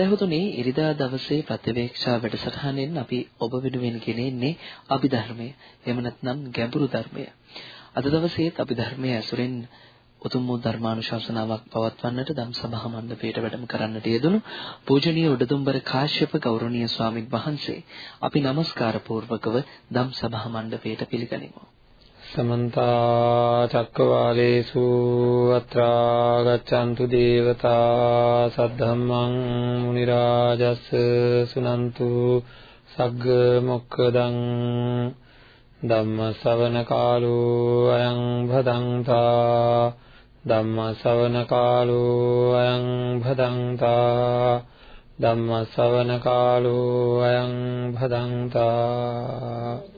සදහතුනේ ඉරිදා දවසේ ප්‍රතිවේක්ෂා වැඩසටහනෙන් අපි ඔබ වෙනුවෙන් ගෙනෙන්නේ අභිධර්මය. එහෙම නැත්නම් ගැඹුරු ධර්මය. අද දවසේත් අභිධර්මයේ ඇසුරෙන් උතුම් වූ ධර්මානුශාසනාවක් පවත්වන්නට ධම් සභා මණ්ඩපයට වැඩම කරන්නට යෙදුණු පූජනීය උඩදුම්බර කාශ්‍යප ගෞරවනීය ස්වාමින් වහන්සේ අපි নমස්කාර පූර්වකව ධම් සභා මණ්ඩපයට පිළිගනිමු. සමන්ත චක්කවාලේසු අත්‍රා ගච්ඡන්තු දේවතා සද්ධම්මං මුනි රාජස් සුනන්තු සග්ග මොක්කදං ධම්ම ශ්‍රවණ කාලෝ අයං භදංතා ධම්ම ශ්‍රවණ කාලෝ අයං භදංතා ධම්ම ශ්‍රවණ කාලෝ අයං භදංතා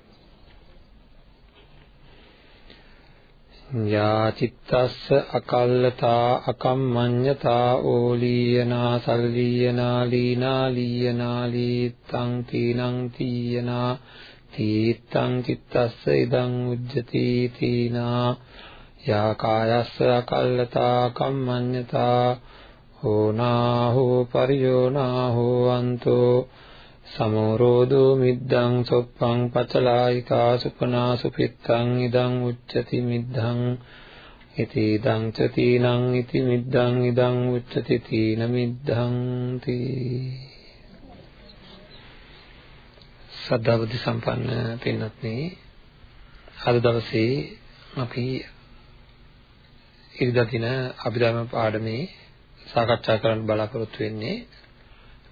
යා චිත්තස්ස අකල්ලතා අකම්මඤ්ඤතා ඕලීයනා සල්ලීයනා ලීනා ලීයනා ලීත්තං තීනං තීයනා තීත්තං චිත්තස්ස ඉදං උජ්ජති තීනා යා කායස්ස අකල්ලතා කම්මඤ්ඤතා හෝනා හෝ පරියෝනා හෝ අන්තෝ සමෝරෝධෝ මිද්දං සොප්පං පචලායිකා සුපනා සුපිත්තං ඉදං උච්චති මිද්දං ඉති ඉදං ච තීනං ඉති මිද්දං ඉදං උච්චති තීන මිද්දං තී සද්ධාබුද්ධ සම්පන්න පින්වත්නි අද දවසේ අපි ඉරිදා දින අභිධර්ම පාඩමේ සාකච්ඡා කරන්න බලාපොරොත්තු වෙන්නේ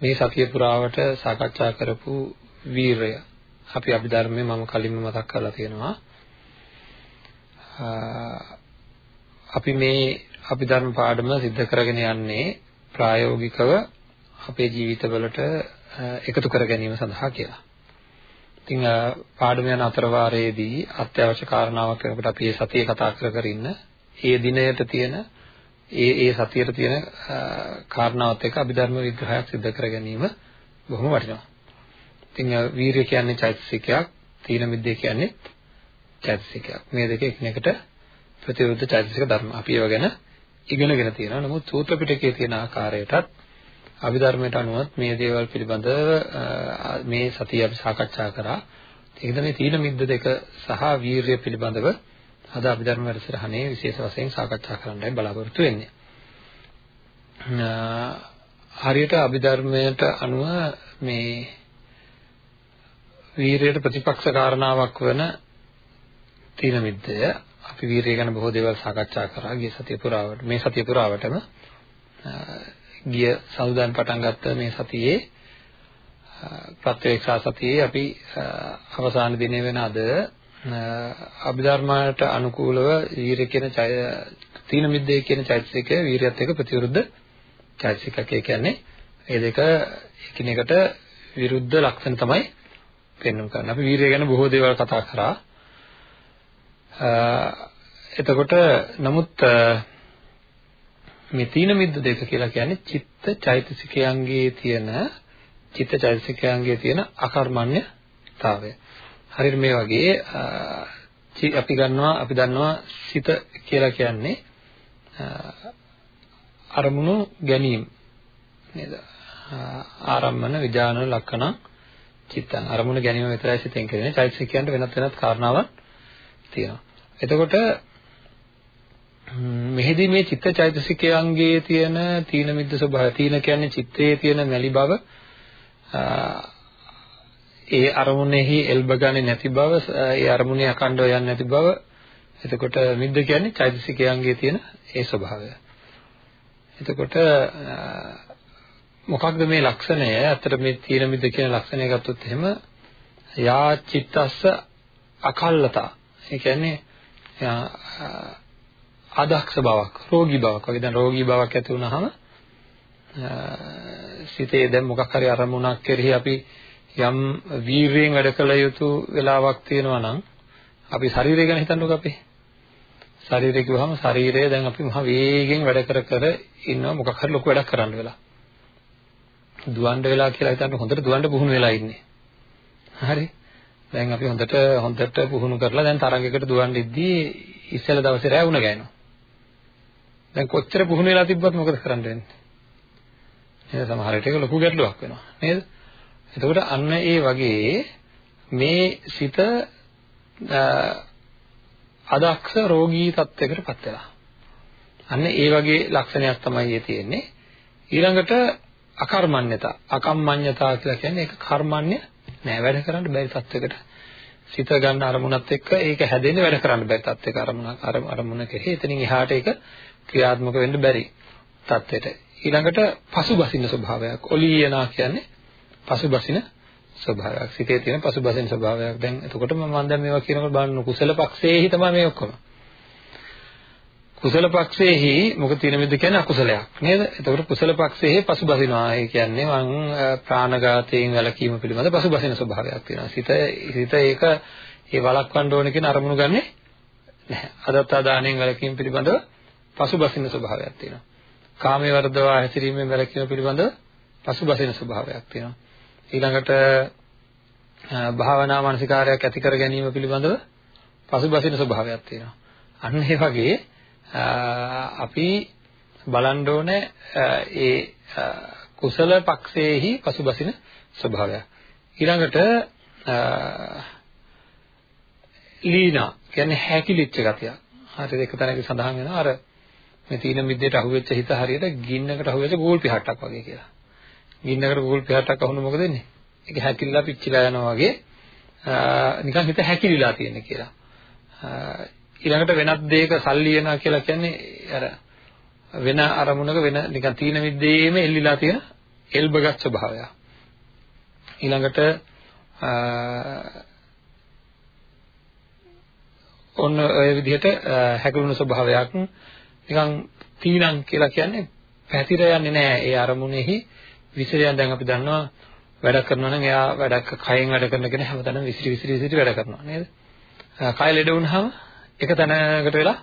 මේ සතිය පුරාවට සාකච්ඡා කරපු වීරය. අපි අභිධර්මයේ මම කලින්ම මතක් කරලා තියෙනවා. අපි මේ අභිධර්ම පාඩම සිද්ධ කරගෙන යන්නේ ප්‍රායෝගිකව අපේ ජීවිතවලට එකතු කර ගැනීම සඳහා කියලා. ඉතින් පාඩම යන අතරවාරයේදී අත්‍යවශ්‍ය කාරණාවක් වෙනකොට අපි මේ සතිය කතා කර කර ඉන්න. ඒ දිනයට තියෙන ඒ ඒ සතියේ තියෙන කාරණාවත් එක්ක අභිධර්ම විග්‍රහයක් සිදු කර ගැනීම බොහොම වටිනවා. ඉතින් වීරිය කියන්නේ චෛතසිකයක්, තීන මිද්දේ කියන්නේ චෛතසිකයක්. මේ දෙක එකිනෙකට ප්‍රතිවිරුද්ධ චෛතසික ධර්ම. අපි ඒව ගැන ඉගෙනගෙන තියෙනවා. නමුත් සූත්‍ර පිටකයේ තියෙන ආකාරයටත් අභිධර්මයට අනුවත් මේ දේවල් පිළිබඳව මේ සතිය අපි සාකච්ඡා කරා. ඒකද මේ තීන මිද්ද දෙක සහ වීරිය පිළිබඳව අද අභිධර්ම වැඩසටහනේ විශේෂ වශයෙන් සාකච්ඡා කරන්නයි බලාපොරොත්තු වෙන්නේ. හරියට අභිධර්මයට අනුව මේ වීරයට ප්‍රතිපක්ෂ කාරණාවක් වන තීන මිද්දය අපි වීරය ගැන බොහෝ දේවල් සාකච්ඡා කරා ගිය සතිය පුරාවට මේ සතිය පුරාවටම ගිය සමුදාන් පටන් ගත්ත මේ සතියේ ප්‍රත්‍යක්ෂා සතියේ අපි අවසාන දිනේ වෙන අද අභිධර්මයට අනුකූලව වීරිය කියන තීන මිද්දේ කියන චෛතසිකය වීරියත් එක්ක ප්‍රතිවිරුද්ධ චෛතසිකය කියන්නේ මේ දෙක එකිනෙකට විරුද්ධ ලක්ෂණ තමයි පෙන්වන්න කරන්නේ. අපි වීරිය ගැන බොහෝ දේවල් කතා කරා. එතකොට නමුත් මේ තීන මිද්ද දෙක කියලා කියන්නේ චිත්ත චෛතසිකයන්ගේ තියෙන චිත්ත චෛතසිකයන්ගේ තියෙන අකර්මණ්‍යතාවය. හරියට මේ වගේ අපි ගන්නවා අපි දන්නවා සිත කියලා කියන්නේ අරමුණු ගැනීම. නේද? ආරම්මන විඥාන ලක්ෂණ චිත්තං අරමුණු ගැනීම විතරයි සිතෙන් කරන්නේ. චෛතසිකයන්ට වෙනත් වෙනත් කාරණාවක් තියෙනවා. එතකොට මෙහිදී මේ චිත්ත චෛතසිකයන්ගේ තියෙන තීන මිද්ද ස්වභාවය තීන කියන්නේ චිත්තයේ තියෙන මැලි බව ඒ අරමුණෙහි එල්බ ගන්නේ නැති බව, ඒ අරමුණේ අකණ්ඩව යන්නේ නැති බව. එතකොට මිද්ද කියන්නේ චෛතසිකයන්ගේ තියෙන ඒ ස්වභාවය. එතකොට මොකක්ද මේ ලක්ෂණය? අතට මේ තීන මිද්ද කියන ලක්ෂණය ගත්තොත් එහෙම යා චිත්තස්ස අකල්ලතා. ඒ කියන්නේ අදක්ෂ බවක්, රෝගී බවක් වගේ දැන් රෝගී බවක් ඇති වුනහම සිතේ දැන් මොකක් හරි අරමුණක් කෙරෙහි අපි යම් වීරයෙන් වැඩ කළ යුතු වෙලාවක් තියෙනවා නම් අපි ශරීරය ගැන හිතන්නකෝ අපි. ශරීරය කිව්වහම ශරීරය දැන් අපි මහ වේගෙන් වැඩ කර කර ඉන්නවා මොකක් හරි ලොකු වැඩක් කරන්න වෙලා. දුවන්න වෙලා කියලා හිතන්න හොඳට දුවන්න පුහුණු වෙලා ඉන්නේ. හරි. දැන් අපි හොඳට හොඳට පුහුණු කරලා දැන් තරඟයකට දුවන්න ඉද්දී ඉස්සෙල්ලා දවසේ රැ වුණ ගෑනවා. දැන් කොච්චර පුහුණු වෙලා තිබ්බත් මොකද කරන්න වෙන්නේ? නේද සමහර විට ඒක ලොකු ගැටලුවක් වෙනවා නේද? එතකොට අන්න ඒ වගේ මේ සිත අදක්ෂ රෝගී තත්යකට පත් වෙලා. අන්න ඒ වගේ ලක්ෂණයක් තමයි ඒ තියෙන්නේ. ඊළඟට අකර්මඤ්ඤතා. අකම්මඤ්ඤතා කියලා කියන්නේ ඒක කර්මඤ්ඤ නෑ වැඩ කරන්න බැරි තත්යකට සිත ගන්න අරමුණත් එක්ක ඒක හැදෙන්නේ වැඩ කරන්න බැරි තත්යක අරමුණක් අරමුණ කෙරෙහි එතනින් එහාට ඒක ක්‍රියාත්මක වෙන්න බැරි තත්ත්වයට. ඊළඟට පසුබසින ස්වභාවයක්. ඔලියනා කියන්නේ පසුබසින ස්වභාවයක්. සිතේ තියෙන පසුබසින ස්වභාවයක්. දැන් එතකොට මම දැන් මේවා කියනකොට බලන්න කුසල පක්ෂයේහි තමයි මේ ඔක්කොම. කුසල පක්ෂයේහි මොකද තියෙන මිද්ද කියන්නේ අකුසලයක් නේද? එතකොට කුසල පක්ෂයේහි පසුබසිනවා. ඒ කියන්නේ මං ප්‍රාණඝාතයෙන් වැළකීම පිළිබඳ පසුබසින ස්වභාවයක් තියෙනවා. සිත සිත ඒක ඒ වළක්වන්න ඕන කියන අරමුණු ගන්නෙ නැහැ. අදත්තා දාණයෙන් වැළකීම පිළිබඳව පසුබසින ස්වභාවයක් තියෙනවා. කාමයේ වර්ධවා හැසිරීමෙන් වැළකීම පිළිබඳව පසුබසින ස්වභාවයක් තියෙනවා. ඊළඟට භාවනා මානසිකාරයක් ඇති කර ගැනීම පිළිබඳව පසුබසින ස්වභාවයක් තියෙනවා. අන්න ඒ වගේ අපි බලන්න ඕනේ ඒ කුසල පක්ෂයේහි පසුබසින ස්වභාවය. ඊළඟට ලීනා කියන්නේ හැකිලිච්ච ගතිය. හරිද? එක තැනක සඳහන් වෙනවා අර මේ තීන මිද්දේට අහුවෙච්ච හිත හරියට ගින්නකට අහුවෙච්ච ගෝල් පිහට්ටක් වගේ කියලා. ගින්නකට ගෝල් පිහට්ටක් අහුනොත් මොකද වෙන්නේ? ඒක හැකිලිලා පිච්චිලා යනවා වගේ නිකන් හිත හැකිලිලා තියෙන කියලා. ඊළඟට වෙනත් දෙයක සල්ලියනා කියලා කියන්නේ අර වෙන අරමුණක වෙන නිකන් තීන මිද්දේම එල්ලිලා තියෙන එල්බගත් ස්වභාවය. ඊළඟට ඔන්න ඔය විදිහට හැකලුණු ස්වභාවයක් නිකන් තීනං කියලා කියන්නේ පැතිර යන්නේ නැහැ ඒ අරමුණෙහි විසිරියන් දැන් අපි දන්නවා වැඩ කරනවා නම් එයා වැඩක් කයෙන් වැඩ කරන කෙනා හැමතැනම විසිරි විසිරි විසිරි වැඩ කරනවා නේද? කය ලෙඩ වුණාම එක තැනකට වෙලා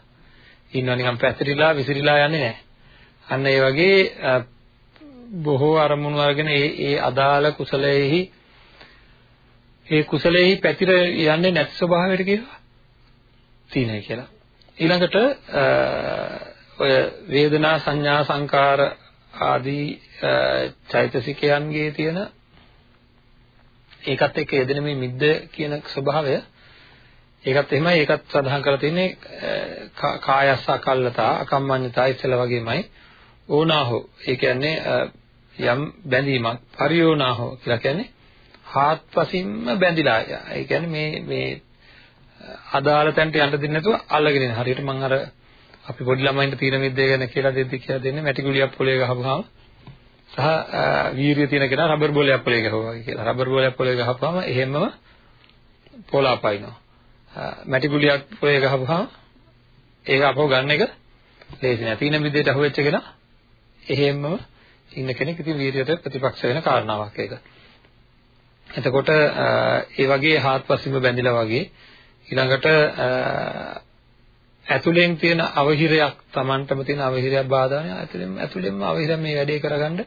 ඉන්නවා නිකන් පැතිරිලා විසිරිලා යන්නේ නැහැ. අන්න ඒ වගේ බොහෝ අරමුණු අරගෙන ඒ ඒ අදාළ කුසලයේහි ඒ කුසලයේහි පැතිර යන්නේ නැති ස්වභාවයට කියනවා. තීනයි කියලා. ඊළඟට ඔය වේදනා සංඥා සංකාර ආදී චෛතසිකයන්ගේ තියෙන ඒකත් එක්ක යෙදෙන මේ මිද්ද කියන ස්වභාවය. ඒකත් එහෙමයි ඒකත් සඳහන් කරලා තියෙන්නේ කායස්ස අකල්ලතා අකම්මඤ්ඤතා ඉස්සලා වගේමයි. ඕනාහෝ ඒ කියන්නේ යම් බැඳීමක් පරියෝනාහෝ කියලා කියන්නේ හාත්පසින්ම බැඳිලා. ඒ කියන්නේ මේ මේ අදාළ තැනට යන්න දෙන්නේ නැතුව අල්ලගෙන ඉන්න හරියට මම අර අපි පොඩි ළමයින්ට තීන මිද්දේ ගැන කියලා දෙද්දි කියලා දෙන්නේ මැටි ගුලියක් පොලේ ගහපුවාම සහ වීරිය තියෙන කෙනා රබර් බෝලයක් පොලේ ගහුවා වගේ කියලා. රබර් බෝලයක් පොලේ ගහපුවාම එහෙමම පොලා පයින්නවා. මැටි ගුලියක් පොලේ ගහපුවාම ඒක අපව ගන්න එක ලේසි නෑ. තීන මිද්දේට අහුවෙච්ච කෙනා එහෙමම ඉන්න කෙනෙක් ඉතින් වීරියට ප්‍රතිපක්ෂ වෙන කාරණාවක් ඒක. එතකොට ඒ වගේ හාත්පසින්ම බැඳිලා වගේ ඊළඟට ඇතුලෙන් තියෙන අවහිරයක් Tamanටම තියෙන අවහිරයක් බාධානේ ඇතුලෙන් ඇතුලෙන්ම අවහිර මේ වැඩේ කරගන්න.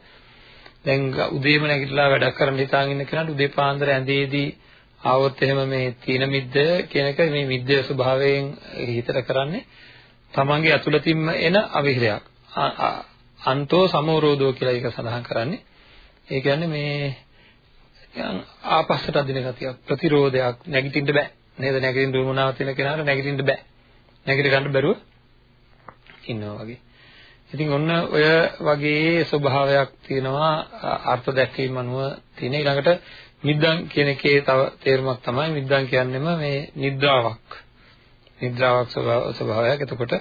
දැන් උදේම නැගිටලා වැඩක් කරන්න හිතාගෙන ඉන්න කෙනාට උදේ පාන්දර ඇඳේදී ආවොත් එහෙම මේ තීන මිද්ද කියන එක මේ මිද්දේ ස්වභාවයෙන් හිතට කරන්නේ තමන්ගේ ඇතුළතින්ම එන අවහිරයක්. අන්තෝ සමෝරෝධෝ කියලා ඒක සඳහන් කරන්නේ. ඒ කියන්නේ මේ ආපස්සට අදින ගතියක් ප්‍රතිරෝධයක් නැගිටින්න බෑ. නේද? නැගිටින්න දුමුණාව තියෙන කෙනාට නැගිටින්න බෑ. නැගිට ගන්න බැරුව ඉන්නවා වගේ. ඉතින් ඔන්න ඔය වගේ ස්වභාවයක් තියෙනවා අර්ථ දැක්වීම අනුව තියෙන ඊළඟට නිද්දන් කියන එකේ තව තේරුමක් තමයි නිද්දන් කියන්නේම මේ නිද්‍රාවක්. නිද්‍රාවක් ස්වභාවයක්. එතකොට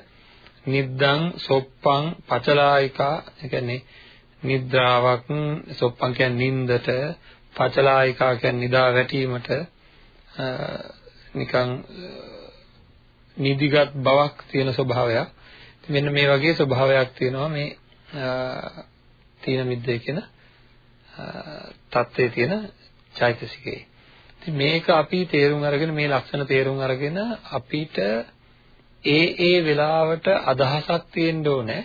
නිද්දන් සොප්පං පචලායිකා ඒ කියන්නේ නිද්‍රාවක් සොප්පං කියන්නේ නින්දට පචලායිකා කියන්නේ නිදා වැටීමට නිකන් නිදිගත් බවක් තියෙන ස්වභාවයක්. මෙන්න මේ වගේ ස්වභාවයක් තියෙනවා මේ තීන මිද්දේ කියන தත්ත්වයේ තියෙන චෛතසිකේ. ඉතින් මේක අපි තේරුම් අරගෙන මේ ලක්ෂණ තේරුම් අරගෙන අපිට ඒ ඒ වෙලාවට අදහසක් තියෙන්න ඕනේ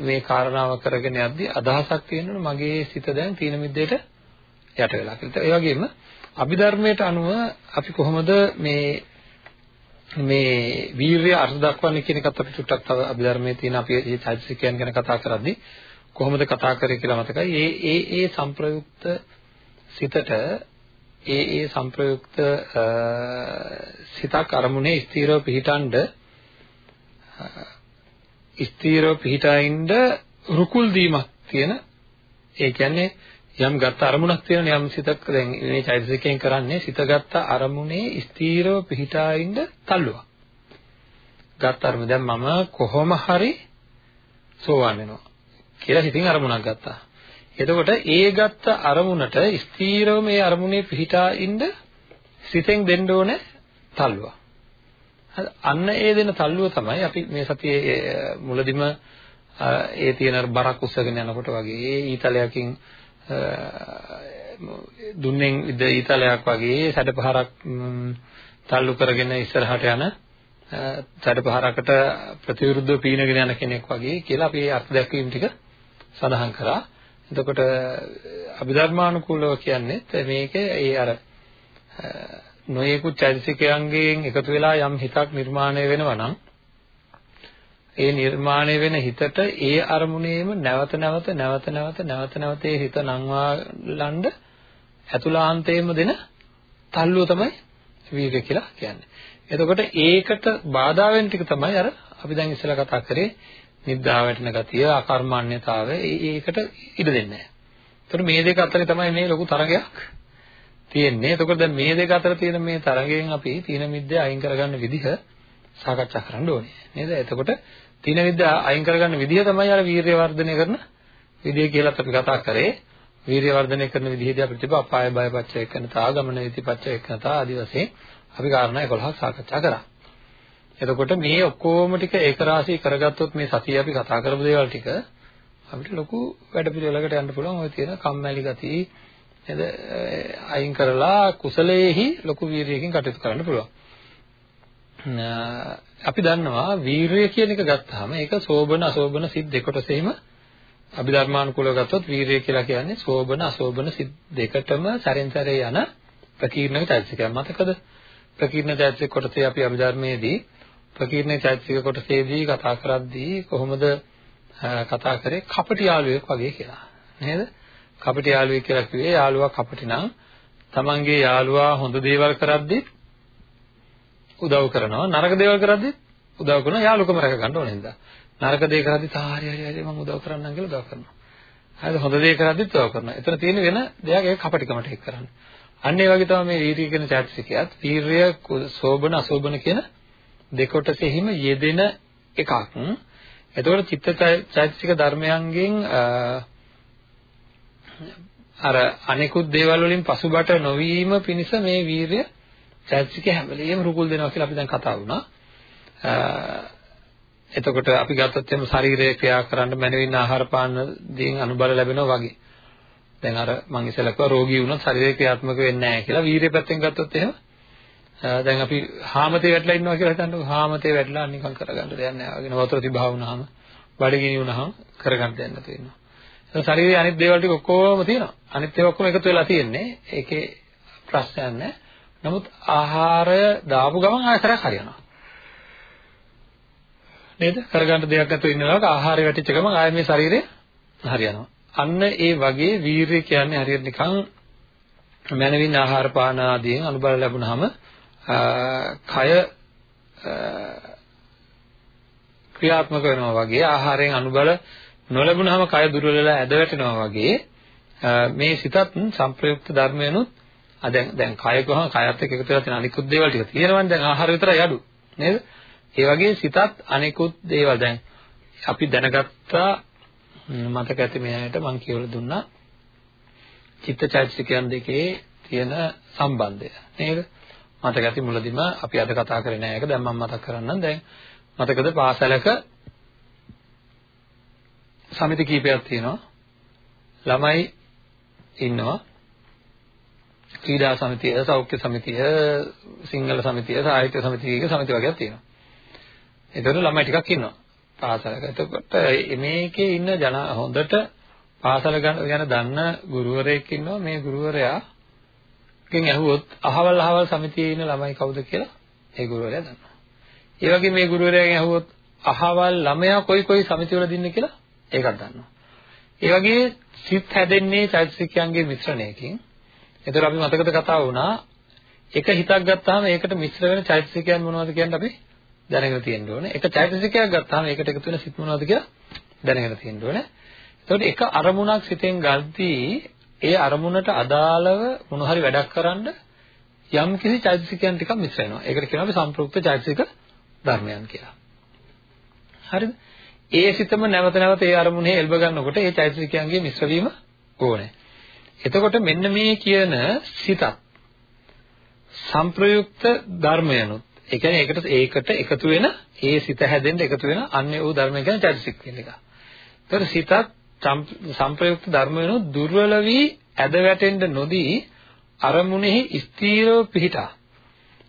මේ කාරණාව කරගෙන යද්දී අදහසක් තියෙනවනේ මගේ සිත දැන් තීන මිද්දේට යට වෙලා කියලා. ඒ වගේම අභිධර්මයට අනුව අපි කොහොමද මේ මේ වීරිය අර්ථ දක්වන්නේ කියන එකත් අපි චුට්ටක් තව අභිධර්මයේ තියෙන අපි මේ චෛතසිකයන් ගැන කතා කරද්දී කොහොමද කතා කරේ කියලා මතකයි. ඒ ඒ ඒ සංප්‍රයුක්ත සිතට ඒ ඒ සංප්‍රයුක්ත සිතක් අරමුණේ ස්ථීරව පිහිටන්ඩ ස්ථීරව පිහිටයින්ද රුකුල් දීමක් තියෙන ඒ කියන්නේ යම් ගත්ත අරමුණක් තියෙන යම් සිතක් දැන් මේ චෛතසිකයෙන් කරන්නේ සිත ගත්ත අරමුණේ ස්ථීරව පිහිටයින්ද තල්ලුවක් ගත්ත අරමුණ දැන් මම කොහොම හරි සෝවන් වෙනවා කියලා හිතින් අරමුණක් ගත්තා එතකොට ඒ ගත්ත අරමුණට ස්ථීරව මේ අරමුණේ පිහිටා ඉන්න සිතෙන් දෙන්න ඕනේ තල්ලුව. අන්න ඒ දෙන තල්ලුව තමයි අපි මේ සතියේ මුලදිම ඒ තියෙන බරක් උස්සගෙන යනකොට වගේ ඒ ඊතලයකින් දුන්නෙන් ඉද ඊතලයක් වගේ සැඩපහරක් තල්ලු කරගෙන ඉස්සරහට යන සැඩපහරකට ප්‍රතිවිරුද්ධව පීනගෙන යන කෙනෙක් වගේ කියලා අපි අර්ථ දැක්වීම ටික සඳහන් කරා. එතකොට අභිධර්මානුකූලව කියන්නේ මේක ඒ අර නොයෙකුත් චෛතසිකයන්ගෙන් එකතු වෙලා යම් හිතක් නිර්මාණය වෙනවා නම් ඒ නිර්මාණය වෙන හිතට ඒ අරමුණේම නැවත නැවත නැවත නැවත නැවත නැවත ඒ හිත නංවාලන්න ඇතුළාන්තයෙන්ම දෙන තල්ලුව තමයි වීර්ය කියලා කියන්නේ. එතකොට ඒකට බාධා වෙන ටික තමයි අර අපි දැන් ඉස්සෙල්ලා කතා කරේ නිද්දා වැටෙන ගතිය, අකර්මණ්‍යතාවය ඒකට ඉඩ දෙන්නේ නැහැ. එතකොට මේ දෙක අතරේ තමයි මේ ලොකු තරගයක් තියෙන්නේ. එතකොට දැන් මේ දෙක අතර තියෙන මේ තරගයෙන් අපි තීන මිද්දේ අයින් කරගන්න විදිහ සාකච්ඡා කරන්න ඕනේ. නේද? එතකොට තීන මිද්ද අයින් කරගන්න විදිහ තමයි අර වීර්ය වර්ධනය කරන විදිහ කියලා අපි කතා කරේ. වීර්ය වර්ධනය කරන විදිහදී අපිට තිබ්බ අපාය බය පච්චය කරනතා, ගමන විති පච්චය කරනතා ආදී වශයෙන් අපි කාරණා 11ක් සාකච්ඡා කරා. එතකොට මේ ඔක්කොම ටික ඒක රාශී කරගත්තොත් මේ සතිය අපි කතා කරපු දේවල් ටික අපිට ලොකු වැඩ පිළිවෙලකට යන්න පුළුවන් ওই තියෙන කම්මැලි ගතිය නේද අයින් කරලා කුසලයේහි ලොකු වීරියකින් කටයුතු කරන්න පුළුවන්. අපි දන්නවා වීරිය කියන එක ගත්තාම ඒක සෝබන අසෝබන සිත් දෙකොටසෙහිම අභිධර්මානුකූලව ගත්තොත් වීරිය කියලා කියන්නේ සෝබන අසෝබන සිත් දෙකටම සැරෙන් සැරේ යන ප්‍රකීර්ණක චෛතසිකයක්. මතකද? ප්‍රකීර්ණ චෛතසික කොටසේ අපි අභිධර්මයේදී ප්‍රකීර්ණ චෛතසික කොටසේදී කතා කරද්දී කොහොමද කතා කරේ කපටි යාළුවෙක් වගේ කියලා නේද? කපටි යාළුවෙක් කියලා කිව්වේ යාළුවා කපටි නම් තමන්ගේ යාළුවා හොඳ දේවල් කරද්දී උදව් කරනවා නරක දේවල් කරද්දී උදව් කරනවා යාළුකම රැක ගන්න ඕනේ නේද? නරක දේ කරද්දී තාරි හරි හරි මම උදව් කරන්නම් කියලා උදව් කරනවා. හරිද හොඳ දේ කරද්දීත් උදව් කරනවා. එතන තියෙන වෙන දෙයක් ඒක කපටිකමට එක් කරන්නේ. අන්න ඒ වගේ තමයි මේ වීර්ය කියන චෛතසිකයත් වීර්ය සෝබන අසෝබන කියන දෙකොටසෙහිම යෙදෙන එකක්. එතකොට චිත්ත චෛතසික ධර්මයන්ගෙන් අර අනිකුත් දේවල් වලින් පසුබට නොවීම පිණිස මේ වීරය චෛතසික හැම වෙලෙම රුකුල් දෙනවා කියලා අපි දැන් කතා වුණා. එතකොට අපි ගත්තොත් එහෙම ශරීරය ක්‍රියා කරන්න මනවින් ආහාර පාන දේන් අනුබල ලැබෙනවා වගේ. දැන් අර මම ඉස්සෙල්ලා කිව්වා රෝගී වුණොත් ශරීරය ක්‍රියාත්මක වෙන්නේ නැහැ කියලා. වීරය පැත්තෙන් ගත්තොත් එහෙම දැන් අපි හාමතේ වැටලා ඉන්නවා කියලා හිතන්නකො හාමතේ වැටලා නිකන් කරගන්න දෙයක් නැහැ වගේ වතුර තිබහා වුණාම බඩගිනි වුණාම කරගන්න දෙයක් නැතු වෙනවා. ඒ ශරීරයේ අනිත් දේවල් ටික ඔක්කොම තියෙනවා. අනිත් ඒවා ඔක්කොම එකතු වෙලා තියෙන්නේ. ඒකේ ප්‍රශ්නයක් නැහැ. නමුත් ආහාරය දාපු ගමන් ආයතරයක් හරියනවා. නේද? කරගන්න දෙයක් නැතුව ඉන්නකොට ආහාරය වැටිච්ච ගමන් ආයෙ මේ ශරීරය හරියනවා. අන්න ඒ වගේ වීරිය කියන්නේ හරියට නිකන් මනවින් ආහාර පාන ආදියෙන් අනුබල ලැබුණාම කය ක්‍රියාත්මක වෙනවා වගේ ආහාරයෙන් අනුබල නොලැබුණාම කය දුර්වල වෙලා ඇද වැටෙනවා වගේ මේ සිතත් සංප්‍රයුක්ත ධර්මයනුත් ආ දැන් දැන් කය කොහොම කයත් එක්ක එකතු වෙලා තියෙන අනිකුත් දේවල් ටික තියෙනවනේ දැන් ආහාර විතරයි අඩු නේද? ඒ වගේ සිතත් අනිකුත් දේවල්. දැන් අපි දැනගත්තා මතක ඇති මෙයාට මම කියලා දුන්නා චිත්තචෛතසිකයන් දෙකේ තියෙන සම්බන්ධය නේද? මතක ඇති මුලදිම අපි අද කතා කරේ නෑ ඒක. දැන් මම මතක් කරන්නම්. දැන් මතකද පාසලක සමිති කීපයක් තියෙනවා. ළමයි ඉන්නවා. ක්‍රීඩා සමිතිය සෞඛ්‍ය සමිතිය සිංහල සමිතිය සාහිත්‍ය සමිතිය කියන සමිති වගේක් තියෙනවා එතකොට ළමයි ටිකක් ඉන්නවා. පාසලක. එතකොට මේකේ ඉන්න ජන හොඳට පාසල ගැන දන්න ගුරුවරයෙක් ඉන්නවා. මේ ගුරුවරයා ගෙන් ඇහුවොත් අහවල් අහවල් සමිතියේ ඉන්න ළමයි කවුද කියලා ඒ ගුරුවරයා දන්නවා. ඒ වගේ මේ ගුරුවරයාගෙන් ඇහුවොත් අහවල් ළමයා කොයි කොයි සමිතිවලද ඉන්නේ කියලා ඒකත් දන්නවා. ඒ වගේ සිත් හැදෙන්නේ චෛතසිකයන්ගේ මිශ්‍රණයකින්. ඒතර අපි මතකද කතා වුණා එක හිතක් ගත්තාම ඒකට මිශ්‍ර වෙන චෛතසිකයන් මොනවද කියන්නේ අපි දැනගෙන තියෙන්න ඕනේ. එක චෛතසිකයක් ගත්තාම ඒකට එකතු වෙන සිත් මොනවද කියලා දැනගෙන තියෙන්න ඕනේ. එතකොට එක අරමුණක් සිතෙන් ගද්දී ඒ අරමුණට අදාළව මොන හරි වැඩක් කරන්න යම් කිසි චෛතසිකයන් ටිකක් මිශ්‍ර වෙනවා. ඒකට කියනවා අපි සම්ප්‍රයුක්ත චෛතසික ධර්මයන් කියලා. හරිද? ඒ සිතම නැවත නැවත ඒ අරමුණේ එල්බ ගන්නකොට ඒ චෛතසිකයන්ගේ මිශ්‍ර වීම ඕනේ. එතකොට මෙන්න මේ කියන සිතත් සම්ප්‍රයුක්ත ධර්මයනුත් ඒ කියන්නේ ඒකට ඒකට එකතු වෙන ඒ සිත හැදෙන්න එකතු වෙන අන්‍ය වූ ධර්ම කියන්නේ චෛතසික කියන එක. ඒතර සිතත් සම්ප්‍රයුක්ත ධර්මයනුත් දුර්වල වී ඇද වැටෙන්න නොදී අරමුණෙහි ස්ථීරව පිහිටා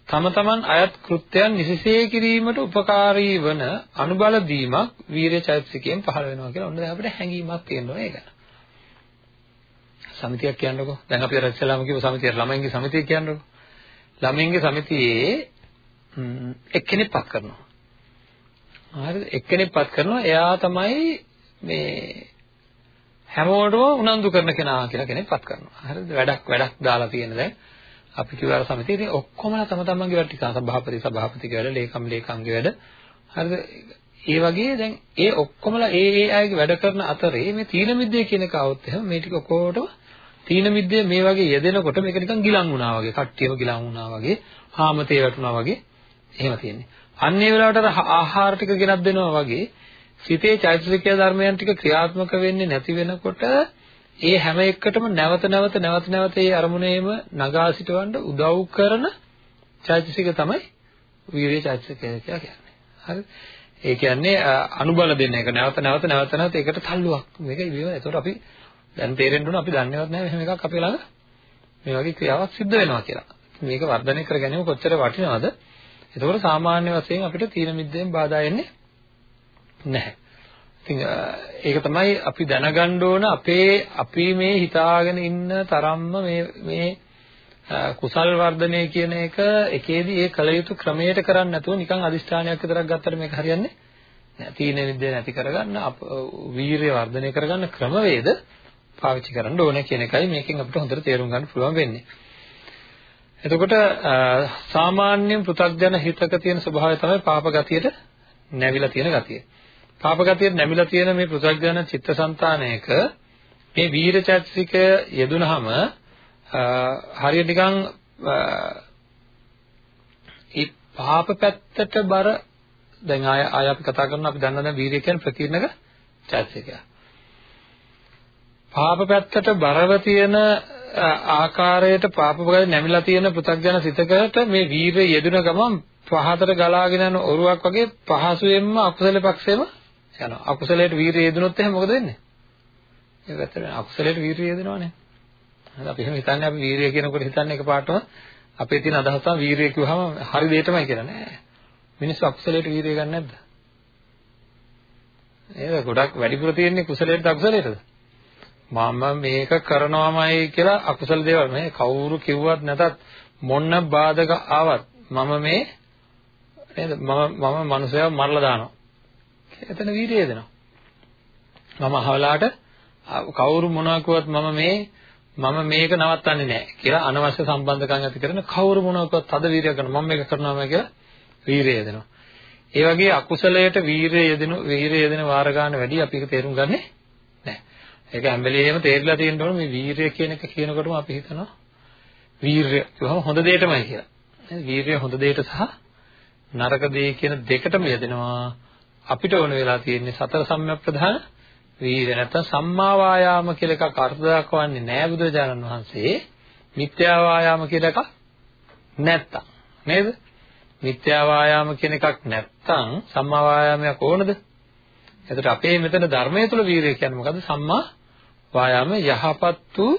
තම තමන් අයත් කෘත්‍යයන් නිසිසේ කිරීමට උපකාරී වන අනුබල දීමක් වීරිය චෛතසිකයෙන් පහළ වෙනවා කියලා ඔන්න දැන් අපිට හැඟීමක් තියෙනවා ඒක. සමිතියක් කියන්නකෝ. දැන් අපි අර ඉස්සලාම කිව්ව සමිතිය ළමයින්ගේ සමිතිය කියන්නකෝ. ළමයින්ගේ සමිතියේ එක්කෙනෙක් පත් කරනවා. හරිද? එක්කෙනෙක් පත් කරනවා. එයා තමයි මේ හැමෝටම උනන්දු කරන කෙනා කියලා කෙනෙක් පත් කරනවා. හරිද? වැඩක් වැඩක් දාලා තියෙන දැන් අපි කිව්වා සමිතිය ඉතින් ඔක්කොමලා තම තමන්ගේ වැඩ ටික සභාපති සභාපතිගේ වැඩ ලේකම් ලේකම්ගේ වැඩ හරිද? ඒ වගේ දැන් ඒ ඔක්කොමලා ඒ ඒ අයගේ වැඩ කරන අතරේ මේ තීන මිද්දේ කියන එක આવොත් එහෙනම් මේ ටික ඔක්කොටම තීන මිද්දේ මේ වගේ යෙදෙනකොට මේක නිකන් ගිලන් වුණා වගේ කට්ටියම ගිලන් වුණා වගේ හාමතේ වැටුණා වගේ එහෙම තියෙන්නේ. අන්න ඒ වෙලාවට ආහාර ටික ගෙනත් දෙනවා වගේ සිතේ චෛතසික ධර්මයන් ටික ක්‍රියාත්මක වෙන්නේ නැති වෙනකොට ඒ හැම එකටම නැවත නැවත නැවත නැවත ඒ අරමුණේම නගා සිටවන්න උදව් කරන චෛතසික තමයි වීර්ය චෛතසිකය කියලා කියන්නේ. හරි? ඒ කියන්නේ අනුබල දෙන්න එක නැවත නැවත නැවත නැවත ඒකට තල්ලුවක්. මේක ඉතින් ඒතකොට අපි දැන් තේරෙන්න ඕන අපි දන්නේවත් නැහැ මෙහෙම එකක් අපේ ළඟ මේ වගේ ක්‍රියාවක් සිද්ධ වෙනවා කියලා. මේක වර්ධනය කර ගැනීම කොච්චර වටිනවද? ඒතකොට සාමාන්‍ය වශයෙන් අපිට තීන මිද්දෙන් බාධා එන්නේ නැහැ. ඉතින් ඒක තමයි අපි දැනගන්න ඕන අපේ අපි මේ හිතාගෙන ඉන්න තරම්ම මේ මේ කුසල් වර්ධනය කියන එක එකේදී ඒ කල යුතු ක්‍රමයට කරන්නේ නැතුව නිකන් අදිෂ්ඨානයක් විතරක් ගත්තට මේක හරියන්නේ නැහැ. තීන විද්‍ය නැති කරගන්න වීරිය වර්ධනය කරගන්න ක්‍රමවේද පාවිච්චි කරන්න ඕනේ කියන එකයි මේකෙන් අපිට හොඳට තේරුම් ගන්න පුළුවන් වෙන්නේ. එතකොට සාමාන්‍යයෙන් පෘථග්ජන හිතක තියෙන ස්වභාවය තමයි පාප ගතියට නැවිලා තියෙන ගතිය. පාපගතියට නැමිලා තියෙන මේ පෘථග්ජන චිත්තසංතානයක මේ වීරචෛතසික යෙදුනහම හරියට නිකන් ඒ පාප පැත්තට බර දැන් ආය ආය අපි කතා කරනවා අපි දන්නා දැන් වීරිය කියන්නේ ප්‍රකීර්ණක චෛතසිකය. පාප පැත්තට බරව තියෙන ආකාරයට පාප භාගය නැමිලා තියෙන පෘථග්ජන සිතකට මේ වීරිය යෙදුන ගමන් පහතට ගලාගෙන යන ඔරුවක් වගේ පහසුවෙන්ම අකුසල පක්ෂෙම යනවා. අකුසලයට වීරිය යෙදුනොත් එහෙනම් මොකද වෙන්නේ? ඒක ඇත්තට අකුසලයට වීරිය යෙදෙනවනේ. හරි අපි එහෙම හිතන්නේ අපි වීරිය කියනකොට හිතන්නේ එකපාරටම අපේ තියෙන අදහස තමයි වීරිය කිව්වහම හරි දෙයටමයි කියලා නෑ. මිනිස්සු අකුසලයට වීරිය ගන්න නැද්ද? නේද? ගොඩක් වැඩිපුර තියෙන්නේ කුසලයටද අකුසලයටද? මම මේක කරනවාමයි කියලා අකුසල දේවල් මේ කවුරු කිව්වත් නැතත් මොන්න බාධක ආවත් මම මේ නේද මම මම මනුස්සයව මරලා දානවා එතන වීරිය දෙනවා. මම අහවලාට කවුරු මොනවා කිව්වත් මම මේ මම මේක නවත්තන්නේ නැහැ කියලා අනවශ්‍ය සම්බන්ධකම් ඇති කරන කවුරු මොනවා කිව්වත් තද වීරිය කරනවා මම මේක කරනවා කියලා වීරිය දෙනවා. ඒ වගේ අකුසලයට වීරිය යෙදෙන වීරිය යෙදෙන වාර ගන්න වැඩි අපි ඒක තේරුම් ගන්නෙ නැහැ. ඒක හැම වෙලෙම තේරිලා තියෙන්න ඕන. මේ වීරිය කියන එක කියනකොටම අපි හිතනවා වීරිය කියවම හොඳ දෙයටමයි කියලා. වීරිය හොඳ දෙයට සහ නරක දෙය කියන දෙකටම යෙදෙනවා. අපිට ඕන වෙලා තියෙන්නේ සතර සම්‍යක් ප්‍රධාන වීර්ය නැත්නම් සම්මා වායාම කියලා එකක් අර්ථ දක්වන්නේ නෑ බුදුරජාණන් වහන්සේ. මිත්‍යා වායාම කියලා එකක් නැත්තම්. නේද? මිත්‍යා වායාම කියන එකක් නැත්තම් සම්මා වායාමයක් ඕනද? එතකොට අපේ මෙතන ධර්මයේ තුල වීරය කියන්නේ මොකද්ද? සම්මා වායාම යහපත් වූ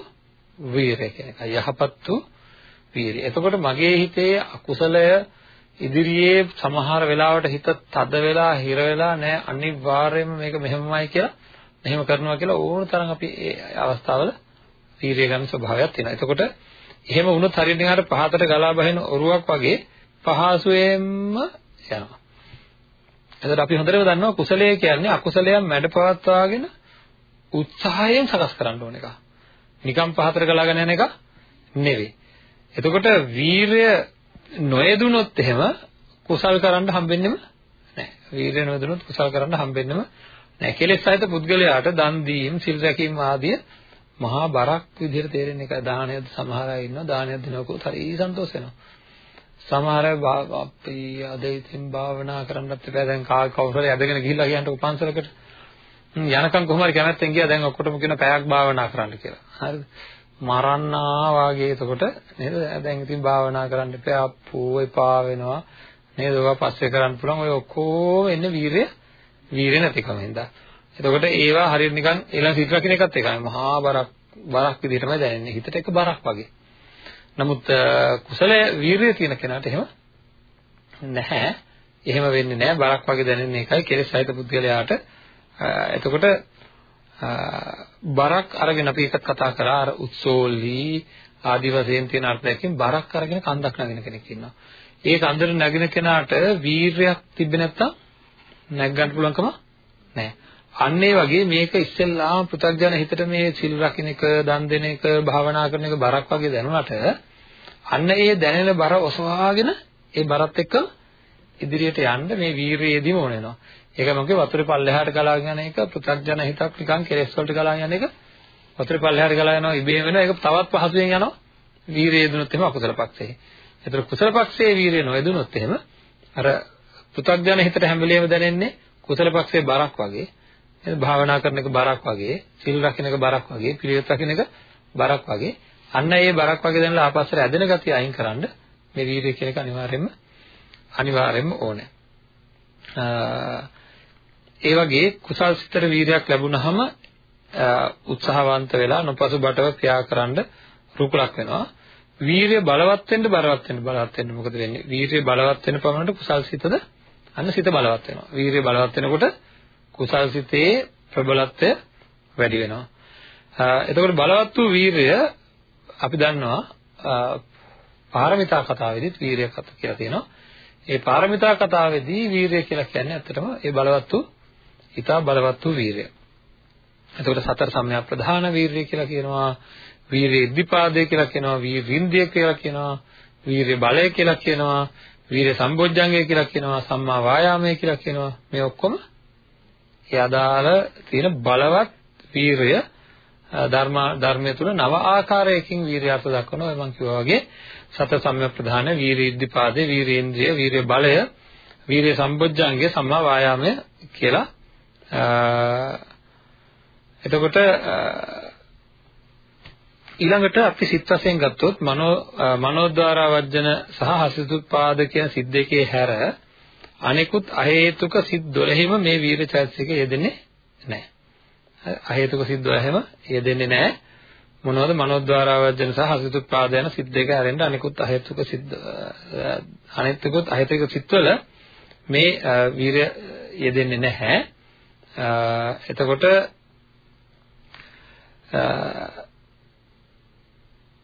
වීරය කියන එක යහපත් වූ වීරය එතකොට මගේ හිතේ අකුසලය ඉදිරියේ සමහර වෙලාවට හිත තද වෙලා හිර වෙලා නෑ අනිවාර්යයෙන්ම මේක මෙහෙමමයි කියලා මෙහෙම කරනවා කියලා ඕන තරම් අපි ඒ අවස්ථාවල වීරිය ගන්න ස්වභාවයක් තියෙනවා. එතකොට එහෙම වුණොත් හරියට නිකන් පහතට ගලා බහින ඔරුවක් වගේ පහසුවෙන්ම යනවා. එතකොට අපි හොඳටම දන්නවා කුසලයේ කියන්නේ අකුසලයන් මැඩපවත්වාගෙන උත්සාහයෙන් සකස් කරන්න ඕන එක. නිකම් පහතට ගලාගෙන යන එක නෙවෙයි. එතකොට වීරය නොයදුනොත් එහෙම කුසල් කරන්න හම්බෙන්නෙම නැහැ. වීරය නොයදුනොත් කුසල් කරන්න හම්බෙන්නෙම නැහැ. කෙලෙස් සහිත පුද්ගලයාට දන් දීම්, සිල් රැකීම ආදී මහා බරක් විදිහට තේරෙන එක. දානයද සමහර අය ඉන්නවා. දානයක් දෙනකොට හරි සන්තෝෂ වෙනවා. සමහර අපි අද ඉතින් භාවනා කරන්නත් එපා දැන් කා කවුරුහරි ඇදගෙන ගිහිල්ලා කියන්ට උපන්සලකට යනකම් කොහොම හරි කැමැත්තෙන් ගියා දැන් ඔක්කොටම කියන පැයක් භාවනා කරන්න කියලා. හරිද? මරන්නා වාගේ එතකොට නේද? දැන් ඉතින් භාවනා කරන්න එපා අප්පෝ එපා වෙනවා. නේද? ඔවා පස්සේ කරන්න පුළුවන් ඔය ඔක්කොම එන්නේ වීරය වීරය නැතිකම හින්දා. එතකොට ඒවා හරියට නිකන් ඊළඟ සිත රකින්න එකත් එකයි. මහා බරක් බරක් විදිහටමයි දැනෙන්නේ. හිතට එක බරක් වගේ. නමුත් කුසලයේ වීරිය තියෙන කෙනාට එහෙම නැහැ. එහෙම වෙන්නේ නැහැ. බරක් වගේ දැනෙන එකයි. කෙලෙස් සහිත පුද්ගලයාට. එතකොට බරක් අරගෙන අපි එකත් කතා කරා අර උත්සෝල්ලි ආදි වශයෙන් තියෙන අර්ථයකින් බරක් අරගෙන කන්දක් නගින කෙනෙක් ඉන්නවා. ඒ කන්දට නගින කෙනාට වීරයක් තිබ්බේ නැත්තම් නැග්ගන්න පුළුවන්කම නැහැ. අන්න ඒ වගේ මේක ඉස්සෙල්ලාම පෘථග්ජන හිතට මේ සිල් රකින්න එක, දන් දෙන එක, භාවනා කරන එක බරක් වගේ දැනුණාට අන්න ඒ දැනෙන බර ඔසවාගෙන ඒ බරත් එක්ක ඉදිරියට යන්න මේ වීරියේදීම ඕන වෙනවා. ඒක මොකද වතුරේ පල්ලෙහාට ගලාගෙන යන එක පෘථග්ජන හිතක් නිකන් කෙලෙස් වලට ගලාගෙන යන එක වතුරේ පල්ලෙහාට ගලා යනවා ඉබේම වෙනවා. ඒක තවත් පහසුවෙන් යනවා. වීරිය යෙදුනොත් එහෙම අකුසල පක්ෂේ. ඒතර කුසල පක්ෂයේ වීරිය නොයෙදුනොත් එහෙම අර පෘථග්ජන හිතට හැම වෙලේම දැනෙන්නේ කුසල පක්ෂයේ බරක් වගේ. නේද භාවනා කරන එක බරක් වගේ සිල් රකින්න එක බරක් වගේ පිළිවෙත් රකින්න එක බරක් වගේ අන්න ඒ බරක් වගේ දැනලා ආපස්සට ඇදෙන ගතිය අයින් කරන්න මේ වීර්යය කියන එක අනිවාර්යයෙන්ම අනිවාර්යයෙන්ම ඕනේ ඒ වගේ කුසල් සිතට වීර්යයක් ලැබුණහම උත්සාහවන්ත වෙලා නොපසුබටව ක්‍රියාකරනද රුකුලක් වෙනවා වීර්ය බලවත් වෙන්න බලවත් වෙන්න බලවත් වෙන්න මොකද වෙන්නේ වීර්ය බලවත් වෙන පමණට කුසල් සිතද අන්න සිත බලවත් වෙනවා වීර්ය බලවත් වෙනකොට කුසල් සිතේ ප්‍රබලත්වය වැඩි වෙනවා. එතකොට බලවත් වූ වීරය අපි දන්නවා පාරමිතා කතාවේදීත් වීරය කත කියලා තියෙනවා. ඒ පාරමිතා කතාවේදී වීරය කියලා කියන්නේ ඇත්තටම ඒ බලවත් වූ ඊටා බලවත් වූ වීරය. එතකොට සතර සම්‍යක් ප්‍රධාන වීරය කියලා කියනවා. වීරය ඉද්ධිපාදය කියලා කියනවා. වීරින්දිය කියලා කියනවා. වීරය බලය කියලා කියනවා. වීරය සම්බොජ්ජංගය කියලා කියනවා. සම්මා වායාමය කියලා කියනවා. මේ ඔක්කොම ඒ අදාළ තියෙන බලවත් වීරය ධර්ම ධර්මයේ තුල නව ආකාරයකින් වීරිය අර්ථ දක්වනවා මම කිව්වා වගේ සත සම්‍ය ප්‍රධාන වීරිය ඉද්ධිපාදේ වීරේන්ද්‍රිය වීරිය බලය වීරිය සම්බොජ්ජංගය සම්මා වායාමය කියලා එතකොට ඊළඟට අපි සිත් වශයෙන් ගත්තොත් මනෝ මනෝද්වාර වජ්ජන සහ හසිතුත්පාද කියන සිත් දෙකේ හැර අනෙකුත් අහේතුක සිත් 12හිම මේ වීර චෛතසික යෙදෙන්නේ නැහැ. අහේතුක සිත් 12හිම යෙදෙන්නේ නැහැ. මොනවද මනෝද්වාරවර්ජන සහ හසිතුත්පාද යන සිත් දෙක ඇරෙන්න අනෙකුත් අහේතුක සිත් අනෙකුත් අහේතුක සිත්වල මේ වීරය යෙදෙන්නේ නැහැ. එතකොට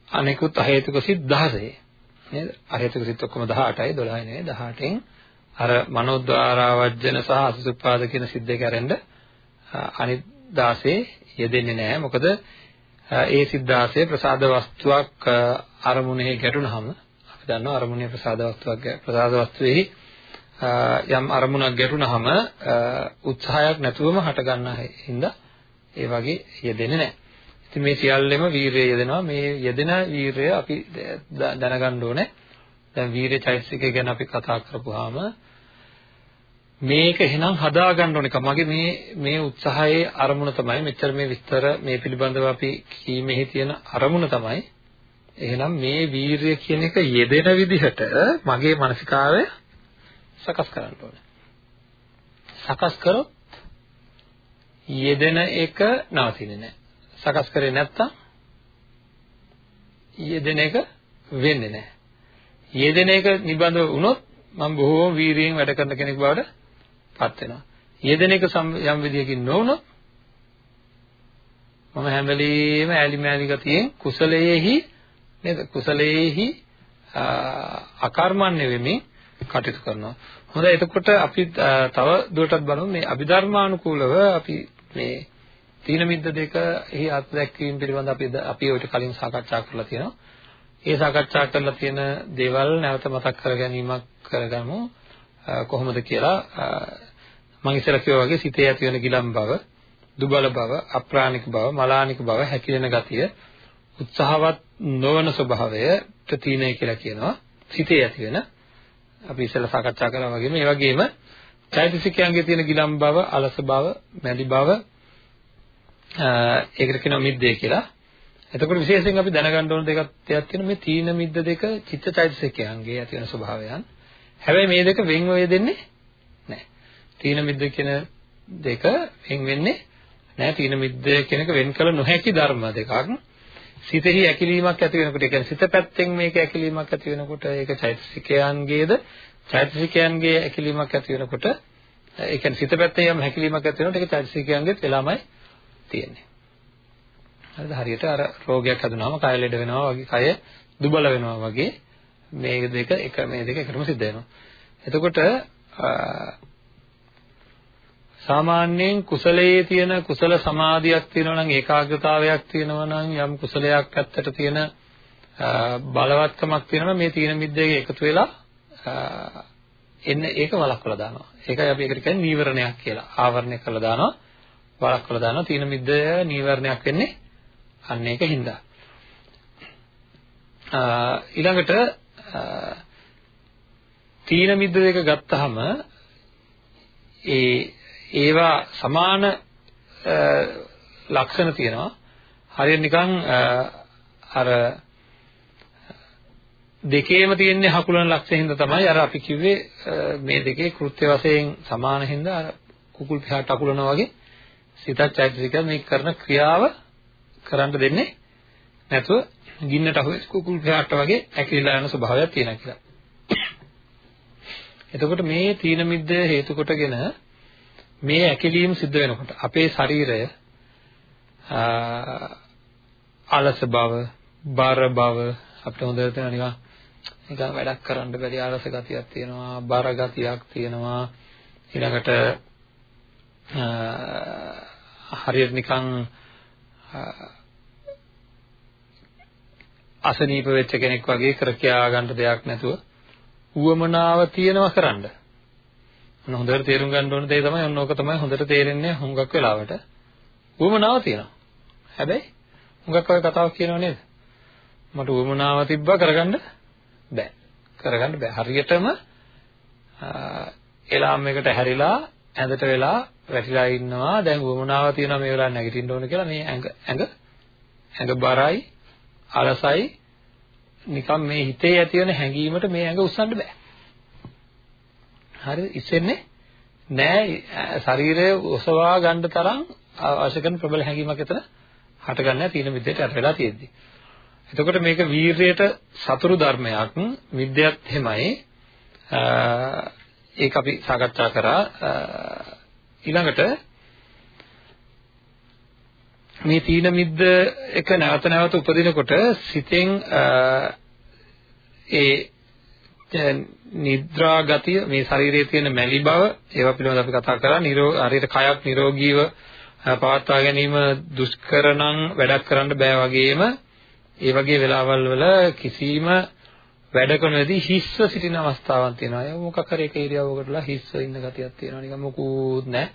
අනෙකුත් අහේතුක සිත් 16 නේද? අහේතුක සිත් ඔක්කොම 18යි 12යි නෙවෙයි 18න් අර මනෝද්වාරවර්ජන සහ අසුසුප්පාද කියන සිද්දේක ඇරෙන්න අනිත් 16 යෙදෙන්නේ නැහැ. මොකද ඒ සිද්ධාසය ප්‍රසාද වස්තුවක් අරමුණෙහි ගැටුණහම අපි දන්නවා අරමුණේ ප්‍රසාද වස්තුවක් ප්‍රසාද වස්තුවේහි යම් අරමුණක් ගැටුණහම උත්සාහයක් නැතුවම හට ගන්නා හින්දා ඒ වගේ යෙදෙන්නේ නැහැ. ඉතින් මේ සියල්ලෙම වීරය යෙදෙනවා. මේ යෙදෙන වීරය අපි දැනගන්න ඕනේ. දැන් වීරය චෛතසිකය ගැන අපි කතා කරපුවාම මේක එහෙනම් හදා ගන්න ඕන එක. මගේ මේ මේ උත්සාහයේ අරමුණ තමයි මෙච්චර මේ විස්තර මේ පිළිබඳව අපි කීමෙහි තියෙන අරමුණ තමයි. එහෙනම් මේ වීරිය කියන එක යෙදෙන විදිහට මගේ මානසිකාරය සකස් කරන්න ඕනේ. සකස් කරොත් යෙදෙන එක නවතින්නේ නැහැ. සකස් කරේ නැත්තම් යෙදෙන එක වෙන්නේ නැහැ. යෙදෙන එක නිබඳව වුණොත් මම බොහෝම වීරියෙන් වැඩ කරන කෙනෙක් බවට පත් වෙනවා. යෙදෙන එක යම් විදියකින් නොවුනොත් මම හැම වෙලෙම ඈලි මෑලි ගතියෙන් කුසලයේහි නේද කුසලයේහි අකර්මණ්‍ය වෙමින් කටයුතු කරනවා. හොඳයි එතකොට අපි තව දුරටත් බලමු මේ අභිධර්මානුකූලව අපි මේ තීන මිද්ද දෙක එහි අත් දැක්වීම පිළිබඳ අපි අපි ඔයිට කලින් සාකච්ඡා කරලා තියෙනවා. ඒ සාකච්ඡා කරලා තියෙන දේවල් නැවත මතක් කර ගැනීමක් කරගමු කොහොමද කියලා මම ඉස්සෙල්ලා කිව්වා වගේ සිතේ ඇති වෙන ගිලම් බව, දුබල බව, අප්‍රාණික බව, මලානික බව, හැකිලෙන ගතිය, උත්සාහවත් නොවන ස්වභාවය ප්‍රතිනය කියලා කියනවා. සිතේ ඇති වෙන අපි ඉස්සෙල්ලා සාකච්ඡා කරා වගේම ඒ වගේම චෛතසිකයන්ගේ තියෙන ගිලම් බව, අලස බව, මැලි බව ඒකට කියනවා මිද්දේ කියලා. එතකොට විශේෂයෙන් අපි දැනගන්න ඕන දෙකක් තියෙනවා මේ තීන මිද්ද දෙක චිත්තචෛතසිකයන්ගේ ඇති වෙන ස්වභාවයන්. හැබැයි මේ දෙක වෙන් වෙ දෙන්නේ නැහැ. තීන මිද්ද කියන දෙක වෙන් වෙන්නේ නැහැ. තීන මිද්ද කියන එක වෙන් කළ නොහැකි ධර්ම දෙකක්. සිතෙහි ඇකිලීමක් ඇති වෙනකොට ඒ කියන්නේ සිත පැත්තෙන් මේක ඇකිලීමක් ඇති වෙනකොට ඒක චෛතසිකයන්ගේද චෛතසිකයන්ගේ ඇකිලීමක් ඇති වෙනකොට ඒ කියන්නේ සිත පැත්තේ යම් හැකිලීමක් ඇති වෙනකොට ඒක චෛතසිකයන්ගේත් වෙලාමයි තියෙන්නේ. හරිද? හරියට අර රෝගයක් හැදුනහම කය ලෙඩ වෙනවා වගේ කය දුබල වෙනවා වගේ මේ දෙක එක මේ දෙක එකටම සිද්ධ වෙනවා. එතකොට සාමාන්‍යයෙන් කුසලයේ තියෙන කුසල සමාධියක් තියෙනවා නම් ඒකාග්‍රතාවයක් තියෙනවා නම් යම් කුසලයක් ඇත්තට තියෙන බලවත්කමක් තියෙනවා මේ තීන මිද්දේ එකතු වෙලා එන්නේ ඒක වළක්වලා දානවා. ඒකයි අපි ඒකට කියන්නේ නීවරණයක් කියලා. ආවරණය කරලා දානවා. වළක්වලා දානවා. තීන මිද්දය නීවරණයක් වෙන්නේ අන්න ඒක හින්දා. ඊළඟට තීන මිද්ද දෙක ගත්තාම ඒ ඒවා සමාන ලක්ෂණ තියෙනවා. හරියට නිකන් අර දෙකේම තියෙන හකුලන ලක්ෂණ හින්දා තමයි අර අපි කිව්වේ මේ දෙකේ කෘත්‍ය වශයෙන් සමාන හින්දා අර කුකුල් පිහාට අකුලනවා වගේ සිතත් චෛතසික මේ කරන ක්‍රියාව කරන්න දෙන්නේ නැතුව ගින්නට අහුවෙච්ච කුකුල් පිහාට වගේ ඇකිලිලා යන ස්වභාවයක් තියෙනවා කියලා. එතකොට මේ තීන මිද්ද හේතු කොටගෙන මේ ඇකිලීම සිද්ධ වෙනකොට අපේ ශරීරය අලස බව, බර බව අපිට හොඳට තේරෙනවා නිකන් නිකන් වැඩක් කරන්න බැරි අලස ගතියක් තියෙනවා, බර ගතියක් තියෙනවා. ඊළඟට හරියට නිකන් අසනීප වෙච්ච කෙනෙක් වගේ කර කියා ගන්න දෙයක් නැතුව උවමනාව තියනවා කරන්න. ඔන්න හොඳට තේරුම් ගන්න ඕන දේ තමයි ඔන්න ඕක තමයි හොඳට තේරෙන්නේ හුඟක් වෙලාවට. උවමනාව තියෙනවා. හැබැයි හුඟක් ඔය කතාවක් කියනව නේද? මට උවමනාව තිබ්බා කරගන්න බෑ. කරගන්න බෑ. හරියටම එලාම් එකට හැරිලා ඇඳට වෙලා වැටිලා ඉන්නවා. දැන් උවමනාව තියෙනවා මේ වෙලාවේ නැගිටින්න ඕන කියලා මේ ඇඟ ඇඟ ඇඟ බරයි අලසයි නිකන් මේ හිතේ ඇති වෙන හැඟීමට මේ ඇඟ උස්සන්න බෑ. හරිද? ඉස්සෙන්නේ නෑ ශරීරය ඔසවා ගන්න තරම් අවශ්‍ය කරන ප්‍රබල හැඟීමක් එතන හටගන්නේ නැහැ තීන මිද්දේට යට වෙලා තියෙද්දි. එතකොට මේක වීරයට සතුරු ධර්මයක් මිද්දයක් එහෙමයි. ඒක අපි සාකච්ඡා කරා ඊළඟට මේ තීන මිද්ද එක නැවත නැවත උපදිනකොට සිතෙන් ඒ නිද්‍රා ගතිය මේ ශරීරයේ තියෙන මැලි බව ඒවා පිළිබඳව අපි කතා කරා නිරෝ හරියට කයක් නිරෝගීව පවත්වා ගැනීම දුෂ්කර නම් වැඩක් කරන්න බෑ වගේම ඒ වගේ වෙලාවල් වල කිසිම වැඩ කරනදී හිස්ව සිටින අවස්ථාවක් තියෙනවා. ඒ මොකක් හරි එක ඉරියව්වකටලා හිස්ව ඉන්න ගතියක් තියෙනවා. නිකන් මොකුත් නැහැ.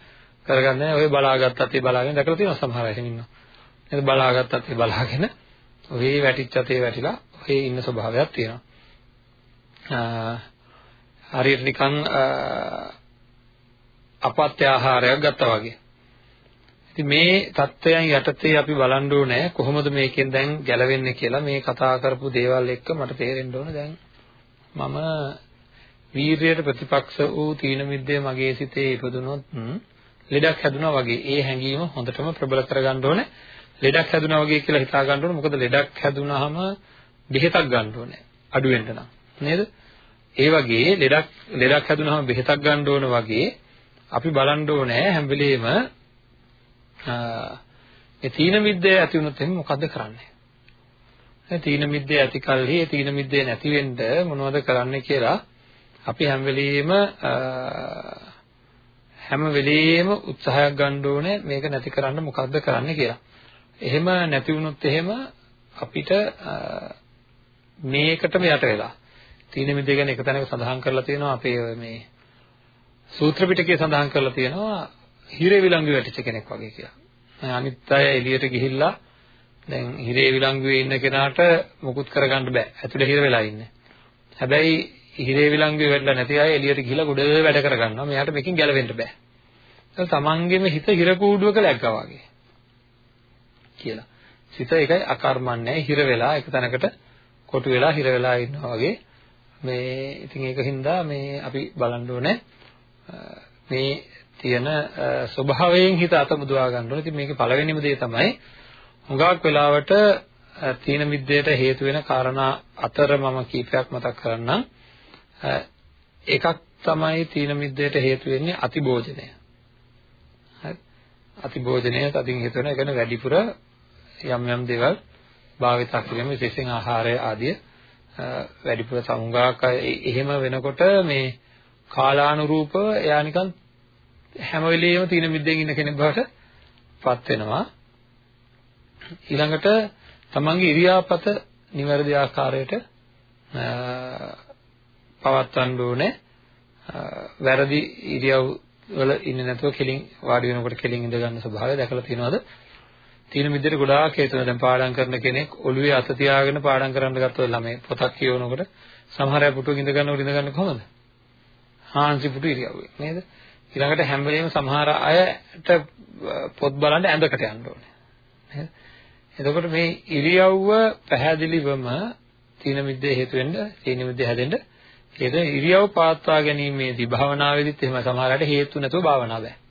කරගන්නේ නැහැ. ඔය බලාගත්තත් ඒ බලාගෙන දැකලා තියෙනවා සමහර අය ඉන්නවා. නේද බලාගත්තත් ඒ බලාගෙන ඔය වැටිච්ච තේ වැටිලා ඔය ඉන්න ස්වභාවයක් තියෙනවා. හරියට නිකන් අපත්‍ය ආහාරයක් ගත්තා වගේ. ඉතින් මේ தත්වයන් යටතේ අපි බලන්න ඕනේ කොහොමද මේකෙන් දැන් ගැලවෙන්නේ කියලා මේ කතා කරපු දේවල් එක්ක මට තේරෙන්න ඕන. දැන් මම වීරියට ප්‍රතිපක්ෂ වූ තීන මිද්දේ මගේ සිතේ ඉපදුනොත් ලෙඩක් හැදුනා වගේ. ඒ හැඟීම හොඳටම ප්‍රබල කරගන්න ඕනේ. ලෙඩක් හැදුනා වගේ කියලා හිතා ගන්න ඕනේ. මොකද ලෙඩක් හැදුනහම බෙහෙතක් ගන්න ඕනේ. අඩු වෙන්න නම්. නේද ඒ වගේ ලෙඩක් ලෙඩක් හැදුනහම බෙහෙතක් ගන්න ඕන වගේ අපි බලන්න ඕනේ හැම වෙලෙම ඒ තීන මිද්දේ ඇති වුණොත් එහෙනම් මොකද්ද කරන්නේ? ඒ තීන මිද්දේ ඇති කල්හි ඒ තීන මිද්දේ නැති වෙන්න මොනවද කරන්නේ කියලා අපි හැම වෙලෙම හැම වෙලෙම උත්සාහයක් ගන්න ඕනේ මේක නැති කරන්න මොකද්ද කරන්න කියලා. එහෙම නැති වුණොත් එහෙම අපිට මේකටම යට වෙලා තීන මිද්දේ ගැන එක තැනක සඳහන් කරලා තියෙනවා අපේ මේ සූත්‍ර පිටකයේ සඳහන් කරලා තියෙනවා හිරේ විලංගු වැටිච්ච කෙනෙක් වගේ කියලා. අනිත් අය එළියට ගිහිල්ලා දැන් හිරේ විලංගුවේ ඉන්න කෙනාට මුකුත් කරගන්න බෑ. ඇතුලේ හිර වෙලා ඉන්නේ. හැබැයි හිරේ විලංගුවේ වැටලා නැති අය එළියට ගිහිල්ලා ගොඩ වැඩ කරගන්නවා. මෙයාට මේකෙන් ගැලවෙන්න බෑ. ඒක තමන්ගේම හිත හිර කූඩුවක läග්ගා වගේ. කියලා. සිත ඒකයි අකර්මන්නේ හිර වෙලා එක තැනකට කොටු වෙලා හිර වෙලා ඉන්නවා වගේ. මේ ඉතින් ඒකින්ද මේ අපි බලන්න ඕනේ මේ තියෙන ස්වභාවයෙන් හිත අත මුදවා ගන්න ඕනේ. ඉතින් මේකේ පළවෙනිම දේ තමයි හුඟක් වෙලාවට තීන මිද්දේට හේතු වෙන කාරණා අතර මම කීපයක් මතක් කරන්නම්. එකක් තමයි තීන මිද්දේට හේතු වෙන්නේ අතිභෝජනය. හරි. අතිභෝජනය තදින් හේතු වෙන. ඒ කියන්නේ වැඩිපුර යම් යම් දේවල් භාවිතා කිරීම විශේෂයෙන් ආහාරය ආදිය වැඩිපුර සමුගාක එහෙම වෙනකොට මේ කාලානුරූපව එයා නිකන් හැම වෙලෙම තීන මිද්දෙන් ඉන්න කෙනෙක් බවට පත් වෙනවා. ඊළඟට තමන්ගේ ඉරියාපත නිවැරදි ආකාරයට පවත්වන්න ඕනේ. වැරදි ඉරියව් වල ඉන්නේ නැතුව කෙලින් වාඩි වෙනකොට කෙලින් ඉඳ ගන්න ස්වභාවය දැකලා තියෙනවද? තීන මිද්දේට ගොඩාක් හේතු වෙනවා. දැන් පාඩම් කරන කෙනෙක් ඔළුවේ අත තියාගෙන පාඩම් කරන්න ගත්තොත් ළමයි පොතක් කියවනකොට සමහර අය පුටුවක ඉඳ ගන්නකොට ඉඳ ගන්න කොහොමද? හාන්සි පුටු ඉරියව්වේ නේද? ඊළඟට හැම වෙලේම සමහර අයට පොත් බලන්න ඇඳකට යන්න ඕනේ. නේද? එතකොට මේ ඉරියව්ව පැහැදිලිවම තීන මිද්දේ හේතු වෙන්න, තීන මිද්දේ හැදෙන්න හේතු ඉරියව් පාත්වා ගැනීමේදී භාවනාවේදීත් එහෙම සමහරකට හේතු නැතුව භාවනාව බෑ.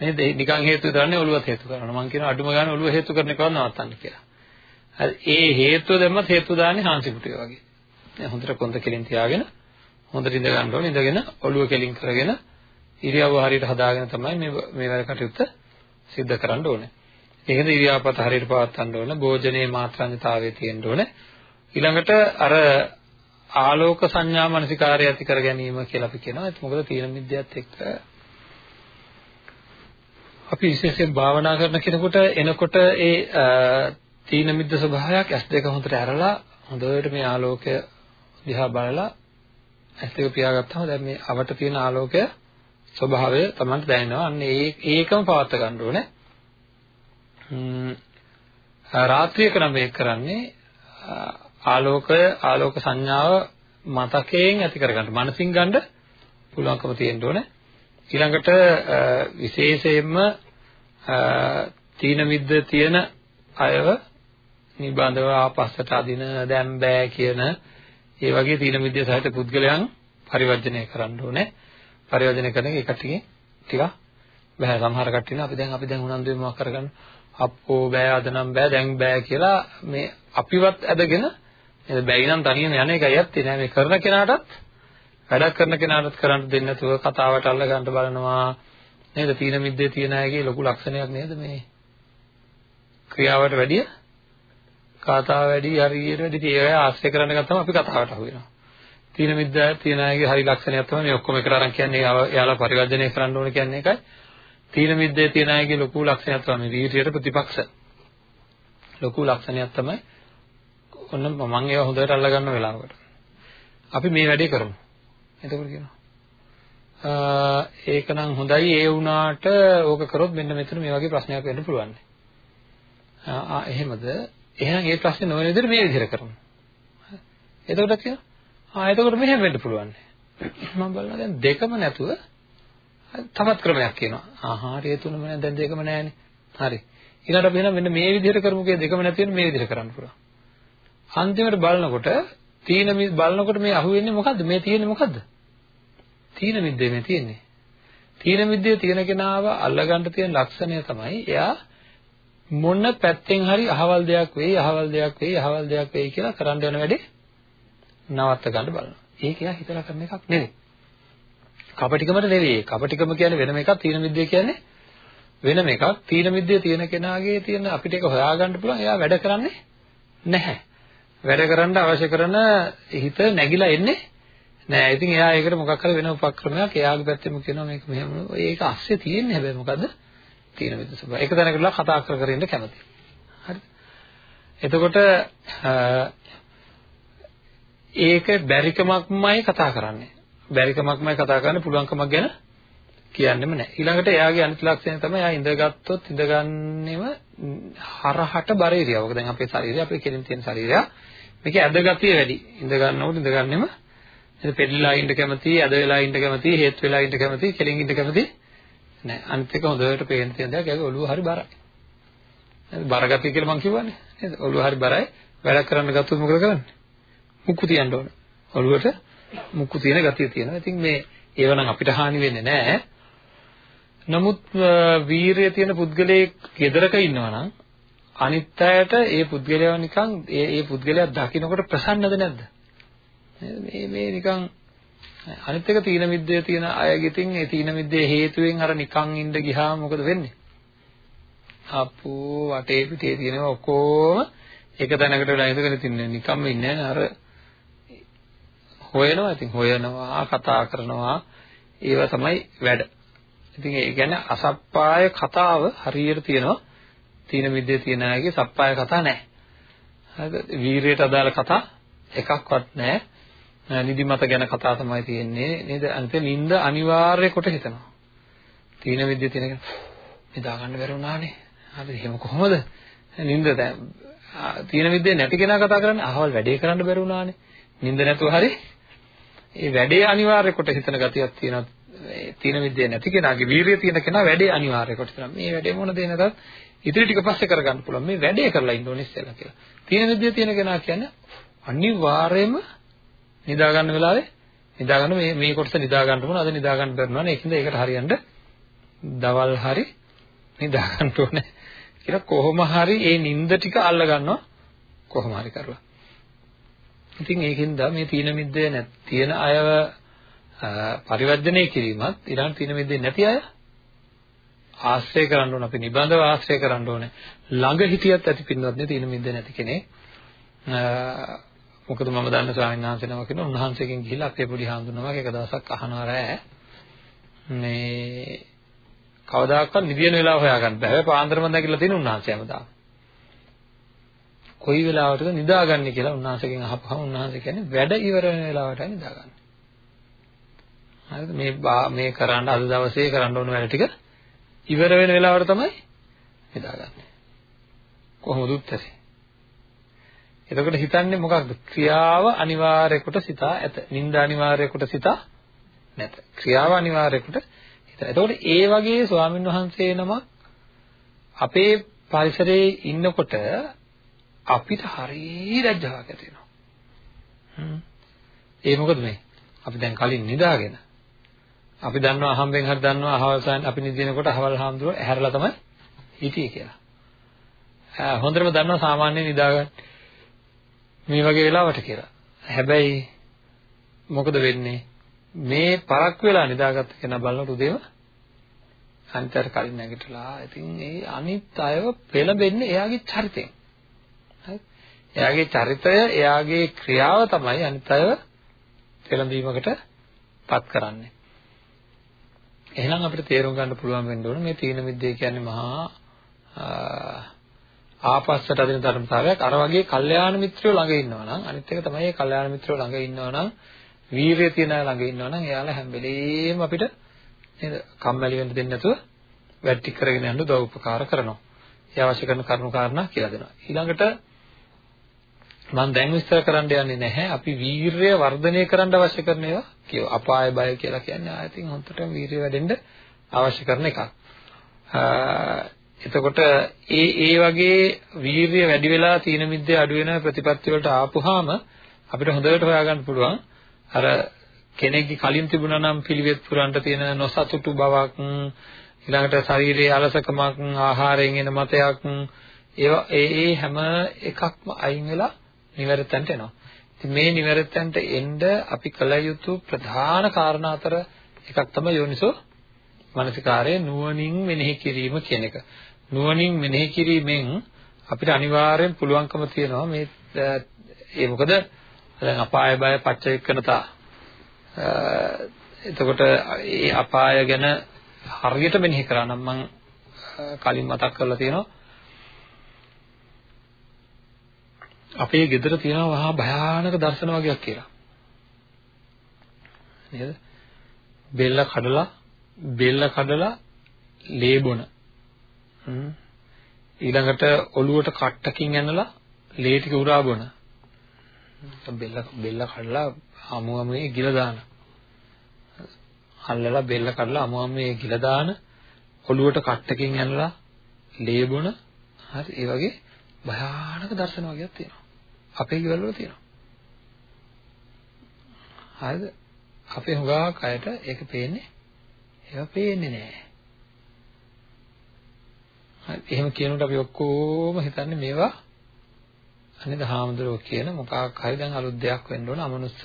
නේද? නිකන් හේතු දරන්නේ ඔළුවත් හේතු කරනවා. මම කියනවා අඩුම ගන්න ඔළුව හේතු කරන එකවත් නවත්තන්න කියලා. හරි. ඒ හේතුව දැම්මත් හේතු දාන්නේ හාන්සි පුටුවේ වගේ. දැන් හොඳට කොන්ද කෙලින් තියාගෙන හොඳට ඉඳ ගන්න ඕනේ. ඉඳගෙන ඔළුව කෙලින් කරගෙන ඉරියව්ව හරියට හදාගෙන තමයි මේ මේ වැඩ කටයුත්ත සිද්ධ කරන්න ඕනේ. ඒකද ඉරියාපත හරියට පවත්වන්න ඕනේ. භෝජනයේ මාත්‍රාන්‍යතාවයේ තියෙන්න ඕනේ. ඊළඟට අර ආලෝක සංඥා මනසිකාරය ඇති කර ගැනීම කියලා අපි කියනවා. ඒක මොකද තීන මිද්‍යත් එක්ක අපි විශේෂයෙන් භාවනා කරන කෙනෙකුට එනකොට ඒ තීන මිද්ද ස්වභාවයක් ඇස් දෙක හොඳට ඇරලා හොඳට මේ ආලෝකය දිහා බලලා ඇස් දෙක පියාගත්තාම දැන් මේ අවට තියෙන ආලෝකය ස්වභාවය තමයි දැනෙනවා. අන්න ඒ ඒකම පවත් ගන්න ඕනේ. රාත්‍රියක නම් මේක කරන්නේ ආලෝකය ආලෝක සංඥාව මතකයෙන් ඇති කරගන්න. මනසින් ගන්න පුළුවන්කම තියෙන්න ඕනේ. ඊළඟට විශේෂයෙන්ම තීන මිද්ද තියෙන අයව නිබඳව ආපස්සට අදින දැන් බෑ කියන ඒ වගේ තීන මිද්ද සහිත පුද්ගලයන් පරිවර්ජනය කරන්න ඕනේ. පරිවර්ජනය කරන එක ටිකක් ටිකක් බෑ සමහර කට්ටිය අපි දැන් අපි දැන් උනන්දුවෙන් මොකක් කරගන්න? අප්පෝ බෑ අද නම් බෑ දැන් බෑ කියලා මේ අපිවත් ඇදගෙන නේද බැයි නම් තනියම යන එකයි ඇත්තේ. නෑ මේ කරන කෙනාටත් වැඩක් කරන කෙනාටත් කරන්න දෙන්නේ නැතුව කතාවට අල්ල ගන්න බලනවා. නේද? තීන මිද්දේ තියෙන අයගේ ලොකු ලක්ෂණයක් නේද මේ? ක්‍රියාවට වැඩිය කතාව වැඩි හරියට වැඩි. ඒ ආශ්‍රය කරන්න ගත්තම අපි කතාවට අහු වෙනවා. තීන මිද්ද තියෙන අයගේ හරි ලක්ෂණයක් තමයි මේ ඔක්කොම එකට අරන් කියන්නේ. එයාලා පරිවර්ජනය කරන්න ඕන කියන්නේ ඒකයි. තීන මිද්දේ තියෙන අයගේ ලොකු ලක්ෂණයක් තමයි වීර්යයට ප්‍රතිපක්ෂ. ලොකු ලක්ෂණයක් තමයි ඔන්න මම ඒවා හොඳට අල්ලගන්න වෙලාවකට. අපි මේ වැඩේ කරමු. එතකොට කියනවා ඒකනම් හොඳයි ඒ වුණාට ඕක කරොත් මෙන්න මෙතන මේ වගේ ප්‍රශ්නයක් වෙන්න පුළුවන්. ආ එහෙමද? එහෙනම් ඒ ප්‍රශ්නේ නොවන විදිහට මේ විදිහට කරමු. එතකොට කියනවා ආ එතකොට මෙහෙම වෙන්න පුළුවන්. මම බලනවා දැන් දෙකම නැතුව තවත් ක්‍රමයක් කියනවා. ආහා හරි ඒ තුනම නෑ දැන් දෙකම නෑනේ. හරි. ඊළඟට අපි එහෙනම් මෙන්න මේ විදිහට කරමු කිය දෙකම නැති වෙන මේ විදිහට කරන්න පුළුවන්. අන්තිමට බලනකොට තීන බලනකොට මේ අහුවෙන්නේ මොකද්ද? මේ තියෙන්නේ මොකද්ද? තීන මිද්දේ මේ තියෙන්නේ. තීන මිද්දේ තියෙන කෙනාව අල්ලගන්න තියෙන ලක්ෂණය තමයි එයා මොන පැත්තෙන් හරි අහවල් දෙයක් වෙයි, අහවල් දෙයක් වෙයි, අහවල් දෙයක් වෙයි කියලා කරන්න යන වැඩේ නවත්ත ගන්න බලනවා. ඒක එයා හිතලා කරන එකක් නෙවෙයි. කපටිකමට නෙවෙයි. කපටිකම කියන්නේ වෙනම එකක්. තීන මිද්දේ කියන්නේ වෙනම එකක්. තීන මිද්දේ තියෙන කෙනාගේ තියෙන අපිට ඒක හොයාගන්න පුළුවන්. එයා වැඩ කරන්නේ නැහැ. වැඩ කරන්න අවශ්‍ය කරන හිත නැగిලා එන්නේ නෑ. ඉතින් එයා ඒකට මොකක් හරි වෙන උපක්‍රමයක් එයාගේ පැත්තෙම කියනවා මේක මෙහෙම. ඒක ASCII තියෙන්නේ හැබැයි මොකද්ද? තීන මිද්ද ස්වභාවය. ඒක දැනගලා කතා කර කර ඉන්න කැමතියි. හරිද? එතකොට ඒක බැරිකමක්මයි කතා කරන්නේ. බැරිකමක්මයි කතා කරන්න පුළුවන්කමක් ගැන කියන්නෙම නැහැ. ඊළඟට එයාගේ අනිත් ලක්ෂණය තමයි එයා ඉඳගත්තොත් ඉඳගන්නෙම හරහට බර ඉරියව්වක. දැන් අපේ ශරීරය අපේ කෙලින් තියෙන ශරීරය මේක ඇදගතිය වැඩි. ඉඳ ගන්නකොට ඉඳ ගන්නෙම එතන පෙරලිලා ඉන්න කැමති, ඇද වෙලා ඉන්න කැමති, හේත් වෙලා ඉන්න කැමති, කෙලින් ඉන්න කැමති නෑ. අනිත් එක හොඳට පේන තියෙන දෙයක් ඒගේ ඔළුව හරි බරයි. නේද? බරගතිය කියලා මම කියවනේ. නේද? ඔළුව හරි බරයි. වැඩ කරන්න ගත්තොත් මොකද කරන්නේ? මුක්කු තියන්න ඕන. ඔළුවට මුක්කු තියෙන ගතිය තියෙනවා. ඉතින් මේ ඒව නම් අපිට හානි වෙන්නේ නැහැ. නමුත් වීරිය තියෙන පුද්ගලයෙක් ගෙදරක ඉන්නවා නම් අනිත් අයට ඒ පුද්ගලයා නිකන් ඒ ඒ පුද්ගලයා දකින්නකොට ප්‍රසන්නද නැද්ද? මේ මේ නිකන් අනිත් එක තීන මිද්දේ තියෙන අයගෙතින් ඒ තීන මිද්දේ හේතුවෙන් අර නිකන් ඉඳ ගියාම මොකද වෙන්නේ? අප්පෝ වටේ පිටේ තියෙනවා ඔක්කොම එක තැනකට වෙලා ඉඳගෙන තින්නේ නිකම්ම ඉන්නේ නැහැ අර හොයනවා ඉතින් හොයනවා කතා කරනවා ඒවා තමයි වැඩ. ඉතින් ඒ කියන්නේ අසප්පාය කතාව හරියට තියෙනවා. තීන මිද්දේ තියෙන අයගේ සප්පාය කතා නැහැ. හරිද? වීරයට අදාළ කතා එකක්වත් නැහැ. නිදිමත ගැන කතා තමයි තියෙන්නේ නේද? අනිත් නිින්ද අනිවාර්ය කොට හිතනවා. තීන මිද්දේ තියෙන කෙනා නිදා ගන්න බැරි වුණානේ. හරි එහෙම කොහොමද? නිින්ද දැන් තීන මිද්දේ නැති කෙනා කතා කරන්නේ අහවල් වැඩේ කරන්න බැරි වුණානේ. නිින්ද නැතුව හරි ඒ වැඩේ අනිවාර්ය කොට හිතන ගතියක් තියෙනවා. තීන විද්‍යාව නැති කෙනාගේ වීරිය තියෙන කෙනා වැඩේ අනිවාර්ය කොට හිතනවා. මේ වැඩේ මොන දේ නැතත් ඉතිරි ටික පස්සේ කරගන්න පුළුවන්. මේ වැඩේ කරලා ඉන්න ඕනේ ඉස්සෙල්ලා කියලා. තීන විද්‍යාව තියෙන කෙනා කියන්නේ අනිවාර්යයෙන්ම නිදා ගන්න වෙලාවේ නිදා ගන්න මේ මේ කොටස නිදා ගන්න ඕන. අද නිදා ගන්න බැරිනවා නේ. ඒකින්ද ඒකට හරියන්න දවල් හරි නිදා ගන්න ඕනේ. කියලා කොහොම හරි ඒ නිින්ද ටික අල්ල ගන්නවා කොහොම හරි කරලා. ඉතින් ඒකෙන්ද මේ තීන මිද්දේ නැති තියෙන අයව පරිවර්ජනය කිරීමත් ඊළඟ තීන මිද්දේ නැති අය ආශ්‍රය කරන්න ඕන අපි නිබඳව ආශ්‍රය කරන්න ඕනේ ළඟ හිටියත් ඇති පින්වත් නේ තීන මිද්දේ නැති කෙනෙක් මොකද මම දන්න ස්වාමීන් වහන්සේ නමක් කෙනෙක් උන්වහන්සේගෙන් ගිහිල්ලා අපේ පොඩි හාමුදුරුවෝ එක දවසක් අහනවා රෑ මේ කවදාකවත් නිදින වෙලාව හොයාගන්න බෑ පාන්දරම නැගිටලා තියෙන උන්වහන්සේ හැමදාම කොයි වෙලාවටද නිදාගන්නේ කියලා උන්වහන්සේගෙන් අහපුවම උන්වහන්සේ කියන්නේ වැඩ ඉවර වෙන වෙලාවටයි නිදාගන්නේ. හරිද? මේ මේ කරන්න අද දවසේ කරන්න ඕන වැඩ ටික ඉවර වෙන වෙලාවට තමයි නිදාගන්නේ. කොහොමද උත්තරේ? එතකොට හිතන්නේ මොකක්ද? ක්‍රියාව අනිවාර්ය කොට සිතා ඇත. නිନ୍ଦ අනිවාර්ය කොට සිතා නැත. ක්‍රියාව අනිවාර්ය කොට හිත. එතකොට ඒ වගේ ස්වාමින් වහන්සේ නමක් අපේ පරිසරයේ ඉන්නකොට අපිට හරිය ලැජ්ජාවක් ඇති වෙනවා. ඒ මොකද මේ? අපි දැන් කලින් නිදාගෙන අපි දන්නවා අහම්බෙන් හරි දන්නවා අහවල් සයන් අපි නිදිනකොට අහවල් හාමුදුරුවෝ ඇහැරලා තමයි හිටියේ කියලා. හොඳටම දන්නවා සාමාන්‍ය නිදාගන්න මේ වගේ වෙලාවට කියලා. හැබැයි මොකද වෙන්නේ? මේ පරක් වෙලා නිදාගත්ත කෙනා බලනකොට උදේම අනිතර කලින් නැගිටලා ඉතින් ඒ අනිත් අයව පෙළඹෙන්නේ එයාගේ චරිතයෙන්. එයාගේ චරිතය, එයාගේ ක්‍රියාව තමයි අනිත් අයව පෙළඹීමකට පත් කරන්නේ. එහෙනම් අපිට තේරුම් ගන්න පුළුවන් වෙන්න ඕන මේ තීන මිද්දේ කියන්නේ මහා ආපස්සට අදින ධර්මතාවයක්. අර වගේ කල්යාණ මිත්‍රයෝ ළඟ ඉන්නවා නම් අනිත් එක තමයි මේ කල්යාණ මිත්‍රයෝ ළඟ ඉන්නවා නම් වීරිය තියන අය ළඟ ඉන්නවා නම් එයාලා හැම වෙලෙම අපිට නේද කම්මැලි වෙන්න දෙන්නේ නැතුව වැටි කරගෙන යන්න උදව් උපකාර කරනවා. ඒ අවශ්‍ය කරන කරුණු කාරණා කියලා දෙනවා. ඊළඟට මම දැන් විස්තර කරන්න යන්නේ නැහැ. අපි වීරිය වර්ධනය කරන්න අවශ්‍ය කරන ඒවා කියව. අපාය බය කියලා කියන්නේ ආයතින් හොන්ටම වීරිය වැඩෙන්න අවශ්‍ය කරන එකක්. එතකොට ඒ ඒ වගේ වීරිය වැඩි වෙලා තීන මිද්දේ අඩු වෙන ප්‍රතිපත්ති වලට ආපුහාම අපිට හොඳට හොයාගන්න පුළුවන් අර කෙනෙක්ගේ කලින් තිබුණා නම් පිළිවෙත් පුරන්න තියෙන නොසතුටු බවක් ඊළඟට ශරීරයේ අලසකමක් ආහාරයෙන් එන මතයක් ඒවා ඒ ඒ හැම එකක්ම අයින් වෙලා නිවැරදිතන්ට එනවා. ඉතින් මේ නිවැරදිතන්ට එන්න අපි කළ යුතු ප්‍රධාන කාරණා අතර එකක් තමයි යෝනිසෝ මනසිකාරය නුවණින් මෙනෙහි කිරීම කියන එක. නුවණින් මෙනෙහි කිරීමෙන් අපිට අනිවාර්යෙන් පුළුවන්කම තියෙනවා මේ ඒ මොකද දැන් අපාය බය පච්චවෙක්කනතා එතකොට ඒ අපාය ගැන හරියට මෙනෙහි කරා නම් මම කලින් මතක් කරලා තියෙනවා අපේ ගෙදර තියෙනවා මහා භයානක දර්ශන වගේක් කියලා. නේද? බෙල්ල කඩලා බෙල්ල කඩලා ලේ බොන. ඊළඟට ඔළුවට කට්ටකින් ඇනලා ලේ ටික උරා බොන. බෙල්ල බෙල්ල කඩලා අමු අමුේ ගිල දාන. අල්ලලා බෙල්ල කඩලා අමු අමුේ ගිල දාන ඔළුවට කට්ටකින් ඇනලා ලේ බොන. හරි ඒ වගේ භයානක දර්ශන වගේක් තියෙනවා. අපේ ගෙවල් වල තියෙනවා. හරිද? අපේ හුඟක් අයට ඒක පේන්නේ ඒවා පේන්නේ නැහැ. හරි එහෙම කියනකොට අපි ඔක්කොම හිතන්නේ මේවා අනේද හාමුදුරුවෝ කියන මොකක් හරි දැන් අලුත් දෙයක් වෙන්න ඕන අමනුස්ස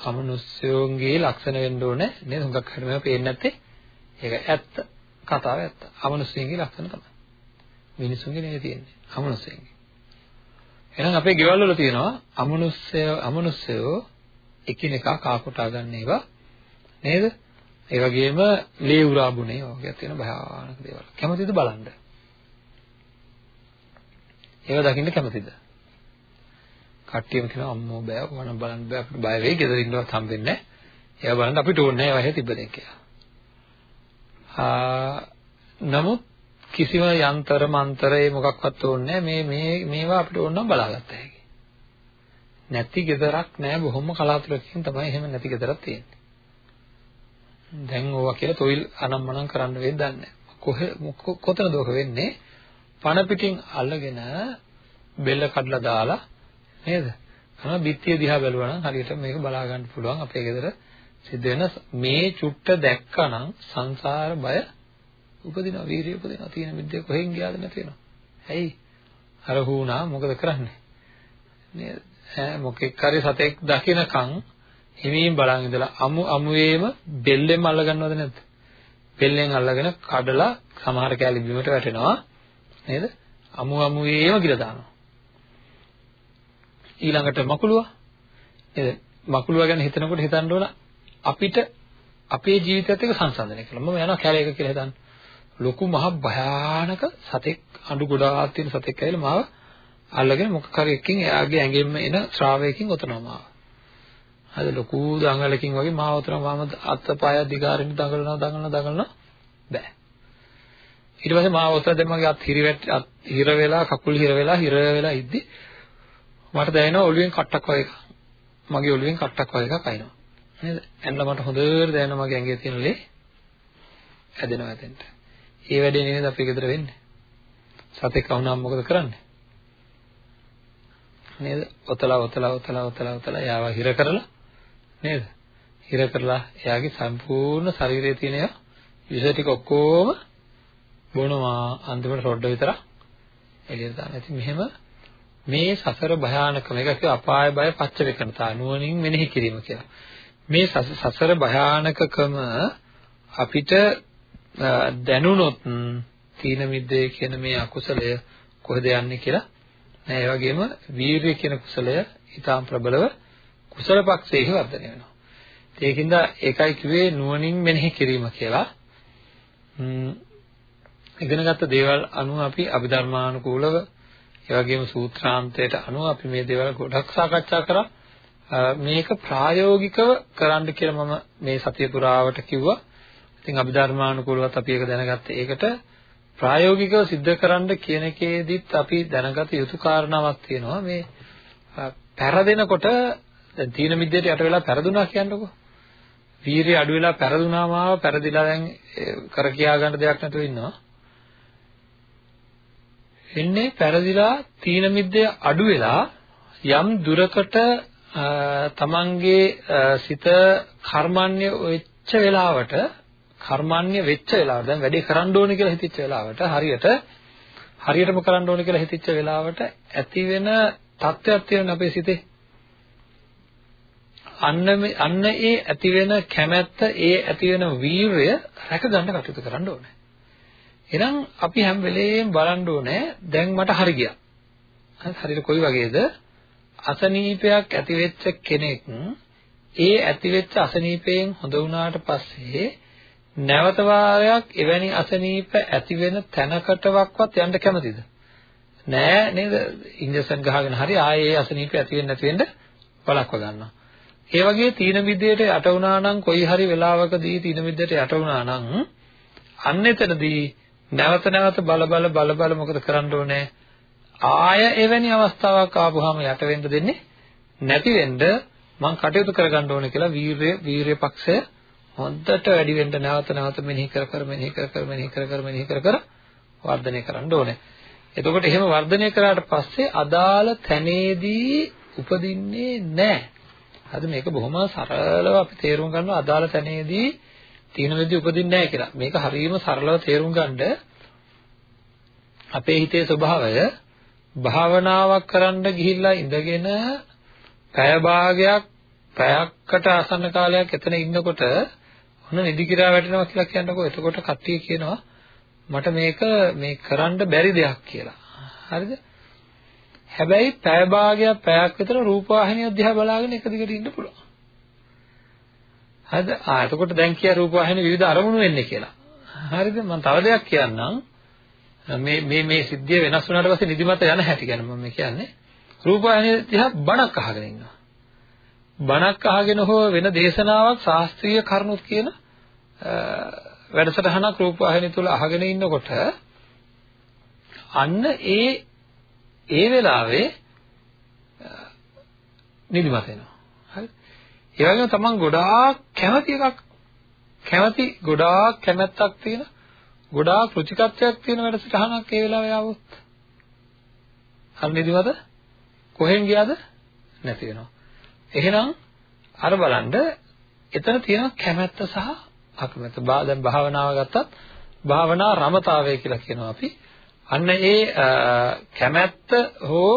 අමනුස්සයෝන්ගේ ලක්ෂණ වෙන්න ඕනේ නේද? හුඟක් හරි මේවා පේන්නේ නැත්තේ. ඒක ඇත්ත කතාව ඇත්ත. අමනුස්සයන්ගේ ලක්ෂණ තමයි. මිනිසුන්ගේ නෙවෙයි තියෙන්නේ අමනුස්සයන්ගේ එහෙනම් අපේ ගෙවල් වල තියෙනවා අමනුස්සය අමනුස්සයෝ එකිනෙකා කා කොටා ගන්න ඒවා නේද? ඒ වගේම ලේ උරා බුනේ වගේ තියෙන භයානක දේවල්. කැමතිද බලන්න? ඒව දකින්න කැමතිද? කට්ටියම කියනවා අම්මෝ බෑ ඕනම් බලන්න බෑ අපිට බය වෙයි ගෙදර ඉන්නවත් හම්බෙන්නේ නැහැ. ඒවා බලන්න අපිට ඕනේ නැහැ ඒවා තිබ්බදෙන් කියලා. ආ නමුත් කිසිම යන්ත්‍ර මන්ත්‍ර ඒ මොකක්වත් ඕනේ මේ මේ මේවා අපිට ඕන නම් බලාගත්ත හැකි. නැති ගෙදරක් නැහැ බොහොම කලාතුරකින් තමයි එහෙම නැති ගෙදරක් තියෙන්නේ. දැන් ඕවා කියලා තොইল අනම්මනම් කරන්න වෙන්නේ දන්නේ කොහෙ කොතනද ඔක වෙන්නේ? පණ පිටින් අල්ලගෙන බෙල්ල කඩලා දාලා නේද? අන බිත්තිය දිහා බැලුවා නම් හරියට මේක බලා ගන්න පුළුවන් අපේ ගෙදර සිද්ධ වෙන මේ චුට්ට දැක්කනම් සංසාර බය උපදිනවා වීරිය උපදිනවා තියෙන මිද්දේ කොහෙන් ගියාද නැති වෙනවා ඇයි? අර හුණා මොකද කරන්නේ? නේද? ඈ මොකෙක් හරි සතෙක් දකිනකන් හිමින් බලන් ඉඳලා අමු අමුවේම බෙල්ලෙන් අල්ල ගන්නවද නැද්ද? බෙල්ලෙන් අල්ලගෙන කඩලා සමහර කැලි බිමට වැටෙනවා නේද? අමු අමුවේම ගිල දානවා. ඊළඟට මකුලුවා නේද? මකුලුවා ගැන හිතනකොට හිතන්න ඕන අපිට අපේ ජීවිතයත් එක්ක සංසන්දනය කළා. මම යනවා කැලේක කියලා හිතන්න. ලොකු මහ භයානක සතෙක් අඬු ගොඩාක් තියෙන සතෙක් ඇවිල්ලා මාව අල්ලගෙන මොකක් හරි එකකින් එයාගේ ඇඟෙන්ම එන ශ්‍රාවයකින් ඔතනවා මාව. හරි ලොකු දඟලකින් වගේ මාව උතර මම අත්පය දිගාරින් දඟලනවා දඟලනවා දඟලනවා. බෑ. ඊට පස්සේ මාව උතර දැන් මගේ අත් හිරවෙට අත් හිර වෙලා කකුල් හිර වෙලා හිර වෙලා ඉද්දි මට දැනෙනවා ඔළුවෙන් කට්ටක් වගේ එකක්. මගේ ඔළුවෙන් කට්ටක් වගේ එකක් අයිනවා. නේද? එන්න මට හොඳට දැනෙනවා මගේ ඇඟේ තියෙන ලේ ඇදෙනවා ඇතෙන්ට. ඒ වැඩේ නේද අපි ගෙදර වෙන්නේ? සතෙක් වුණාම මොකද කරන්නේ? නේද? ඔතලා ඔතලා ඔතලා ඔතලා ඔතලා යාව හිර කරලා නේද? හිර කරලා එයාගේ සම්පූර්ණ ශරීරයේ තියෙන ඒවා විෂ ටික ඔක්කොම බොනවා අන්තිමට රොඩ විතර එළියට දානවා. ඉතින් මෙහෙම මේ සසර භයානක මේක කිය අපාය බය පච්ච වේකනතා නුවණින් මෙනෙහි කිරීම කියලා. මේ සසර භයානකකම අපිට දැනුණොත් තීන මිද්දේ කියන මේ අකුසලය කොහෙද යන්නේ කියලා නෑ ඒ වගේම වීරිය කියන කුසලය ඊටාම් ප්‍රබලව කුසල පක්ෂයේහි වර්ධනය වෙනවා. ඒකින්ද ඒකයි කිව්වේ නුවණින් මෙනෙහි කිරීම කියලා. ඉගෙනගත්ත දේවල් අනුව අපි අභිධර්මානුකූලව ඒ වගේම සූත්‍රාන්තයට අනුව අපි මේ දේවල් ගොඩක් සාකච්ඡා කරා. මේක ප්‍රායෝගිකව කරන්න කියලා මම මේ සතිය පුරාවට කිව්වා. ඉතින් අභිධර්මානුකූලවත් අපි ඒක දැනගත්තේ. ඒකට ප්‍රායෝගිකව සිද්ධ කරන්න කියන එකේදීත් අපි දැනගත යුතු කාරණාවක් තියෙනවා මේ පෙරදෙනකොට දැන් තීන මිද්දේට යට වෙලා පෙරදුනා කියන්නකෝ. වීරිය අඩු වෙලා පෙරදුනාම ආව පෙරදිලා දැන් කර කියා ගන්න දෙයක් නැතුව ඉන්නවා. එන්නේ පෙරදිලා තීන මිද්දේ අඩු වෙලා යම් දුරකට තමන්ගේ සිත කර්මන්නේ වෙච්ච වෙලාවට කර්මන්නේ වෙච්ච වෙලාවට දැන් වැඩේ කරන්න ඕනේ කියලා හිතච්ච වෙලාවට හරියට හරියටම කරන්න ඕනේ කියලා හිතච්ච වෙලාවට ඇති වෙන තත්ත්වයක් තියෙන අපේ සිතේ අන්න අන්න ඒ ඇති වෙන කැමැත්ත ඒ ඇති වෙන වීරය රැක ගන්න කටයුතු කරන්න ඕනේ. එහෙනම් අපි හැම වෙලේම බලන්න ඕනේ දැන් මට හරි ගියා. හරියට කොයි වගේද? අසනීපයක් ඇති වෙච්ච කෙනෙක් ඒ ඇති වෙච්ච අසනීපයෙන් හොඳ වුණාට පස්සේ නැවත වාරයක් එවැනි අසනීප ඇති වෙන තැනකටවත් යන්න කැමතිද? නෑ නේද? ඉන්ජෙක්ෂන් ගහගෙන හරි ආයේ ඒ අසනීප ඇති වෙන්නේ නැති වෙන්න වළක්ව ගන්නවා. ඒ වගේ තීන මිද්දේට යට වුණා නම් කොයි හරි වෙලාවකදී තීන මිද්දේට යට වුණා නම් අන්න එතනදී නැවත නැවත බල බල බල බල මොකද කරන්න ඕනේ? ආය එවැනි අවස්ථාවක් ආපුවාම යට වෙන්න දෙන්නේ නැති වෙන්න මං කටයුතු කරගන්න ඕනේ කියලා වීරය වීරය පක්ෂය හොඳට වැඩි වෙන්න නැවත නැවත මෙනෙහි කර කර මෙනෙහි කර කර මෙනෙහි කර කර මෙනෙහි කර කර වර්ධනය කරන්න ඕනේ. එතකොට එහෙම වර්ධනය කරාට පස්සේ අදාළ තැනේදී උපදින්නේ නැහැ. හරිද මේක බොහොම සරලව අපි තේරුම් ගන්නවා අදාළ තැනේදී තීන වෙද්දී උපදින්නේ නැහැ කියලා. මේක හරියම සරලව තේරුම් ගන්න අපේ හිතේ ස්වභාවය භාවනාවක් කරන්න ගිහිල්ලා ඉඳගෙන පැය භාගයක් පැයකට ආසන්න කාලයක් එතන ඉන්නකොට ඔන්න නිදි කිරා වැටෙනවා කියලා කියනකො එතකොට කට්ටිය කියනවා මට මේක මේ කරන්න බැරි දෙයක් කියලා. හරිද? හැබැයි පැය භාගයක් පැයක් විතර රූපවාහිනිය දිහා බලාගෙන එක දිගට ඉන්න පුළුවන්. හරිද? ආ එතකොට දැන් කිය රූපවාහිනිය විවිධ අරමුණු වෙන්නේ කියලා. හරිද? මම තව දෙයක් කියන්නම්. මේ මේ මේ සිද්ධිය වෙනස් වුණාට පස්සේ නිදිමත යන හැටි ගැන මම කියන්නේ. රූපවාහිනිය දිහා බණක් අහගෙන ඉන්නවා. බණක් අහගෙන හෝ වෙන දේශනාවක් ශාස්ත්‍රීය කරුණුත් කියන වැඩසටහනක් රූපවාහිනිය තුල අහගෙන ඉන්නකොට අන්න ඒ ඒ වෙලාවේ නිදිමත එනවා. හරි. ඒ වගේම තමන් ගොඩාක් කැමති එකක් කැමති ගොඩාක් කැමැත්තක් තියෙන ගොඩාක් රුචිකත්වයක් තියෙන වැඩසටහනක් ඒ වෙලාවේ ආවොත් අර නිදිමත කොහෙන් ගියාද නැති වෙනවා. එහෙනම් අර බලන්න එතන තියෙන කැමැත්ත සහ අකමැත්ත. දැන් භාවනාව ගත්තත් භාවනා රමතාවය කියලා කියනවා අපි. අන්න ඒ කැමැත්ත හෝ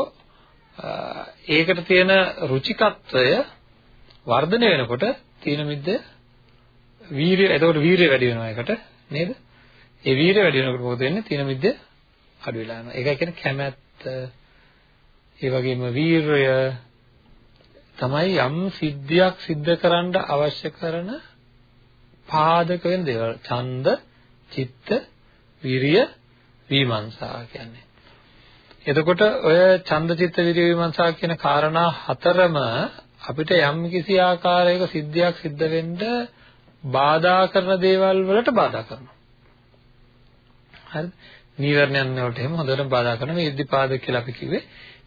ඒකට තියෙන රුචිකත්වය වර්ධනය වෙනකොට තීන මිද්ද වීරිය එතකොට වීරිය වැඩි වෙනවා ඒකට නේද? ඒ වීරිය වැඩි වෙනකොට මොකද වෙන්නේ? තීන මිද්ද අඩු වෙලා යනවා. ඒකයි කියන්නේ කැමැත්ත ඒ වගේම වීරය තමයි යම් සිද්ධියක් සිද්ධ කරන්න අවශ්‍ය කරන පාදක වෙන දේවල්. ඡන්ද, චිත්ත, විරිය, විමර්ශා කියන්නේ. එතකොට ඔය ඡන්දචිත්ත විරිය විමර්ශා කියන කාරණා හතරම අපිට යම් කිසි ආකාරයක සිද්ධියක් සිද්ධ වෙන්න බාධා කරන දේවල් වලට බාධා කරනවා. හරිද? නීවරණයන් වලට එහෙම හොඳට බාධා කරන මේ ඉද්ධිපාද කියලා අපි කිව්වේ.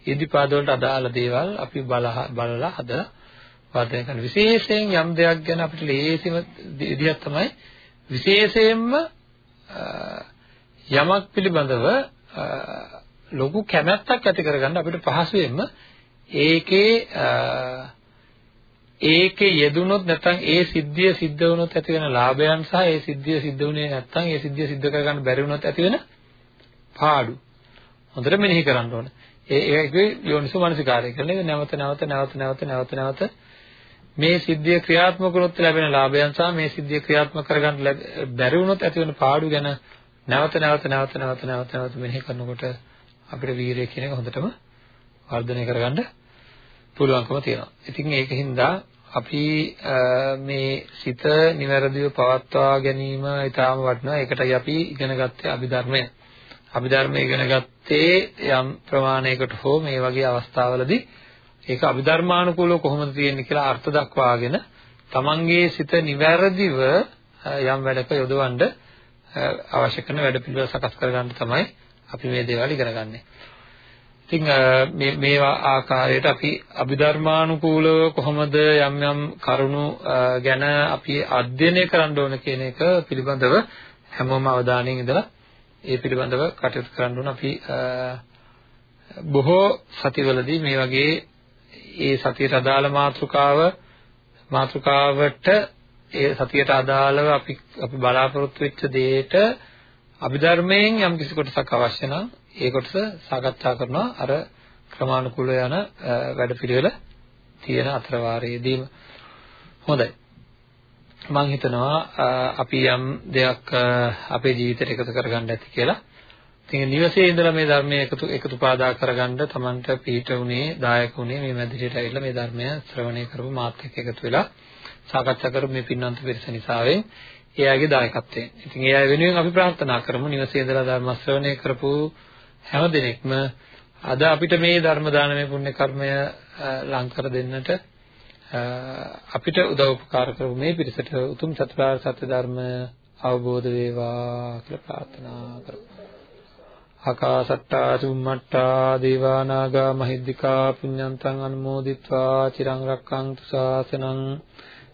ඉද්ධිපාද වලට අදාළ දේවල් අපි බලලා හදලා වර්ධනය කරන විශේෂයෙන් යම් දෙයක් ගැන අපිට ලේසිම විදිහක් තමයි විශේෂයෙන්ම යමක් පිළිබඳව ලොකු කැමැත්තක් ඇති කරගන්න අපිට පහසුවෙන්ම ඒකේ ඒකේ යෙදුනොත් නැත්නම් ඒ සිද්ධිය සිද්ධ වුණොත් ඇති වෙන ලාභයන් සහ ඒ සිද්ධිය සිද්ධ වුණේ නැත්නම් ඒ සිද්ධිය සිද්ධ කරගන්න බැරි වුණොත් ඇති වෙන පාඩු හොඳට මෙනෙහි කරන්න ඕන. ඒ ඒකේ යෝනිසෝ මනසිකාරය කරන්නේ නැවත නැවත නැවත නැවත නැවත නැවත මේ සිද්ධිය ක්‍රියාත්මක වුණොත් ලැබෙන ලාභයන් සහ මේ සිද්ධිය ක්‍රියාත්මක කරගන්න බැරි වුණොත් ඇති වෙන පාඩු ගැන නැවත නැවත නැවත නැවත නැවත නැවත මෙනෙහි කරනකොට අපිට වීරිය කියන එක හොඳටම වර්ධනය කරගන්න පුළුවන්කම තියෙනවා. ඉතින් ඒකින්ද අපි මේ සිත નિවැරදිව පවත්වා ගැනීම ඊටාම වටිනවා. ඒකටයි අපි ඉගෙන ගත්තේ අභිධර්මය. අභිධර්මය ඉගෙන ගත්තේ යම් ප්‍රමාණයකට හෝ මේ වගේ අවස්ථාවලදී ඒක අභිධර්මානුකූලව කොහොමද තියෙන්නේ කියලා අර්ථ දක්වාගෙන තමන්ගේ සිත નિවැරදිව යම් වැඩක යොදවන්න අවශ්‍ය කරන වැඩ පිළිවෙල සකස් කරගන්න තමයි අපි මේ දේවල් ඉගෙන ගන්නෙ. ඉතින් මේ මේ ආකාරයට අපි අභිධර්මානුකූලව කොහොමද යම් යම් කරුණු ගැන අපි අධ්‍යයනය කරන්න ඕන කියන එක පිළිබඳව හැමෝම අවධානයෙන් ඉඳලා ඒ පිළිබඳව කටයුතු කරන්න ඕන අපි බොහෝ සතිවලදී මේ වගේ ඒ සතියට අදාළ මාතෘකාව මාතෘකාවට ඒ සතියට අදාළව අපි අපි බලාපොරොත්තු වෙච්ච දෙයට අභිධර්මයෙන් යම් කිසි කොටසක් අවශ්‍ය නම් ඒ කොටස සාකච්ඡා කරනවා අර ක්‍රමානුකූලව යන වැඩපිළිවෙල තියෙන අතර වාරයේදීම හොඳයි. මම හිතනවා අපි යම් දෙයක් අපේ ජීවිතයට එකතු කරගන්න ඇති කියලා. ඉතින් නිවසේ ඉඳලා මේ ධර්මයේ එකතු එකතු පාදා කරගන්න Tamanට පිට උනේ දායක උනේ මේ මැදිරියට ඇවිල්ලා මේ ධර්මය ශ්‍රවණය කරපු මාත් එක්ක එකතු වෙලා සාකච්ඡා කරපු මේ පින්වන්ත පිරිස නිසාවෙන් එයාගේ දායකත්වයෙන්. ඉතින් ඒ අය වෙනුවෙන් අපි ප්‍රාර්ථනා කරමු නිවසේ ඉඳලා ධර්ම ශ්‍රවණය කරපු හැම දිනෙකම අද අපිට මේ ධර්ම දානමය පුණ්‍ය කර්මය ලං කර දෙන්නට අපිට උදව් උපකාර කරපු මේ පිරිසට උතුම් චතුරාර්ය සත්‍ය ධර්ම අවබෝධ වේවා කියලා ප්‍රාර්ථනා කරමු. ආකාසට්ටා චුම්මට්ටා දේවා නාග මහිද්దికා පුඤ්ඤන්තං අනුමෝදිත්වා චිරං රක්ඛන්තු ශාසනං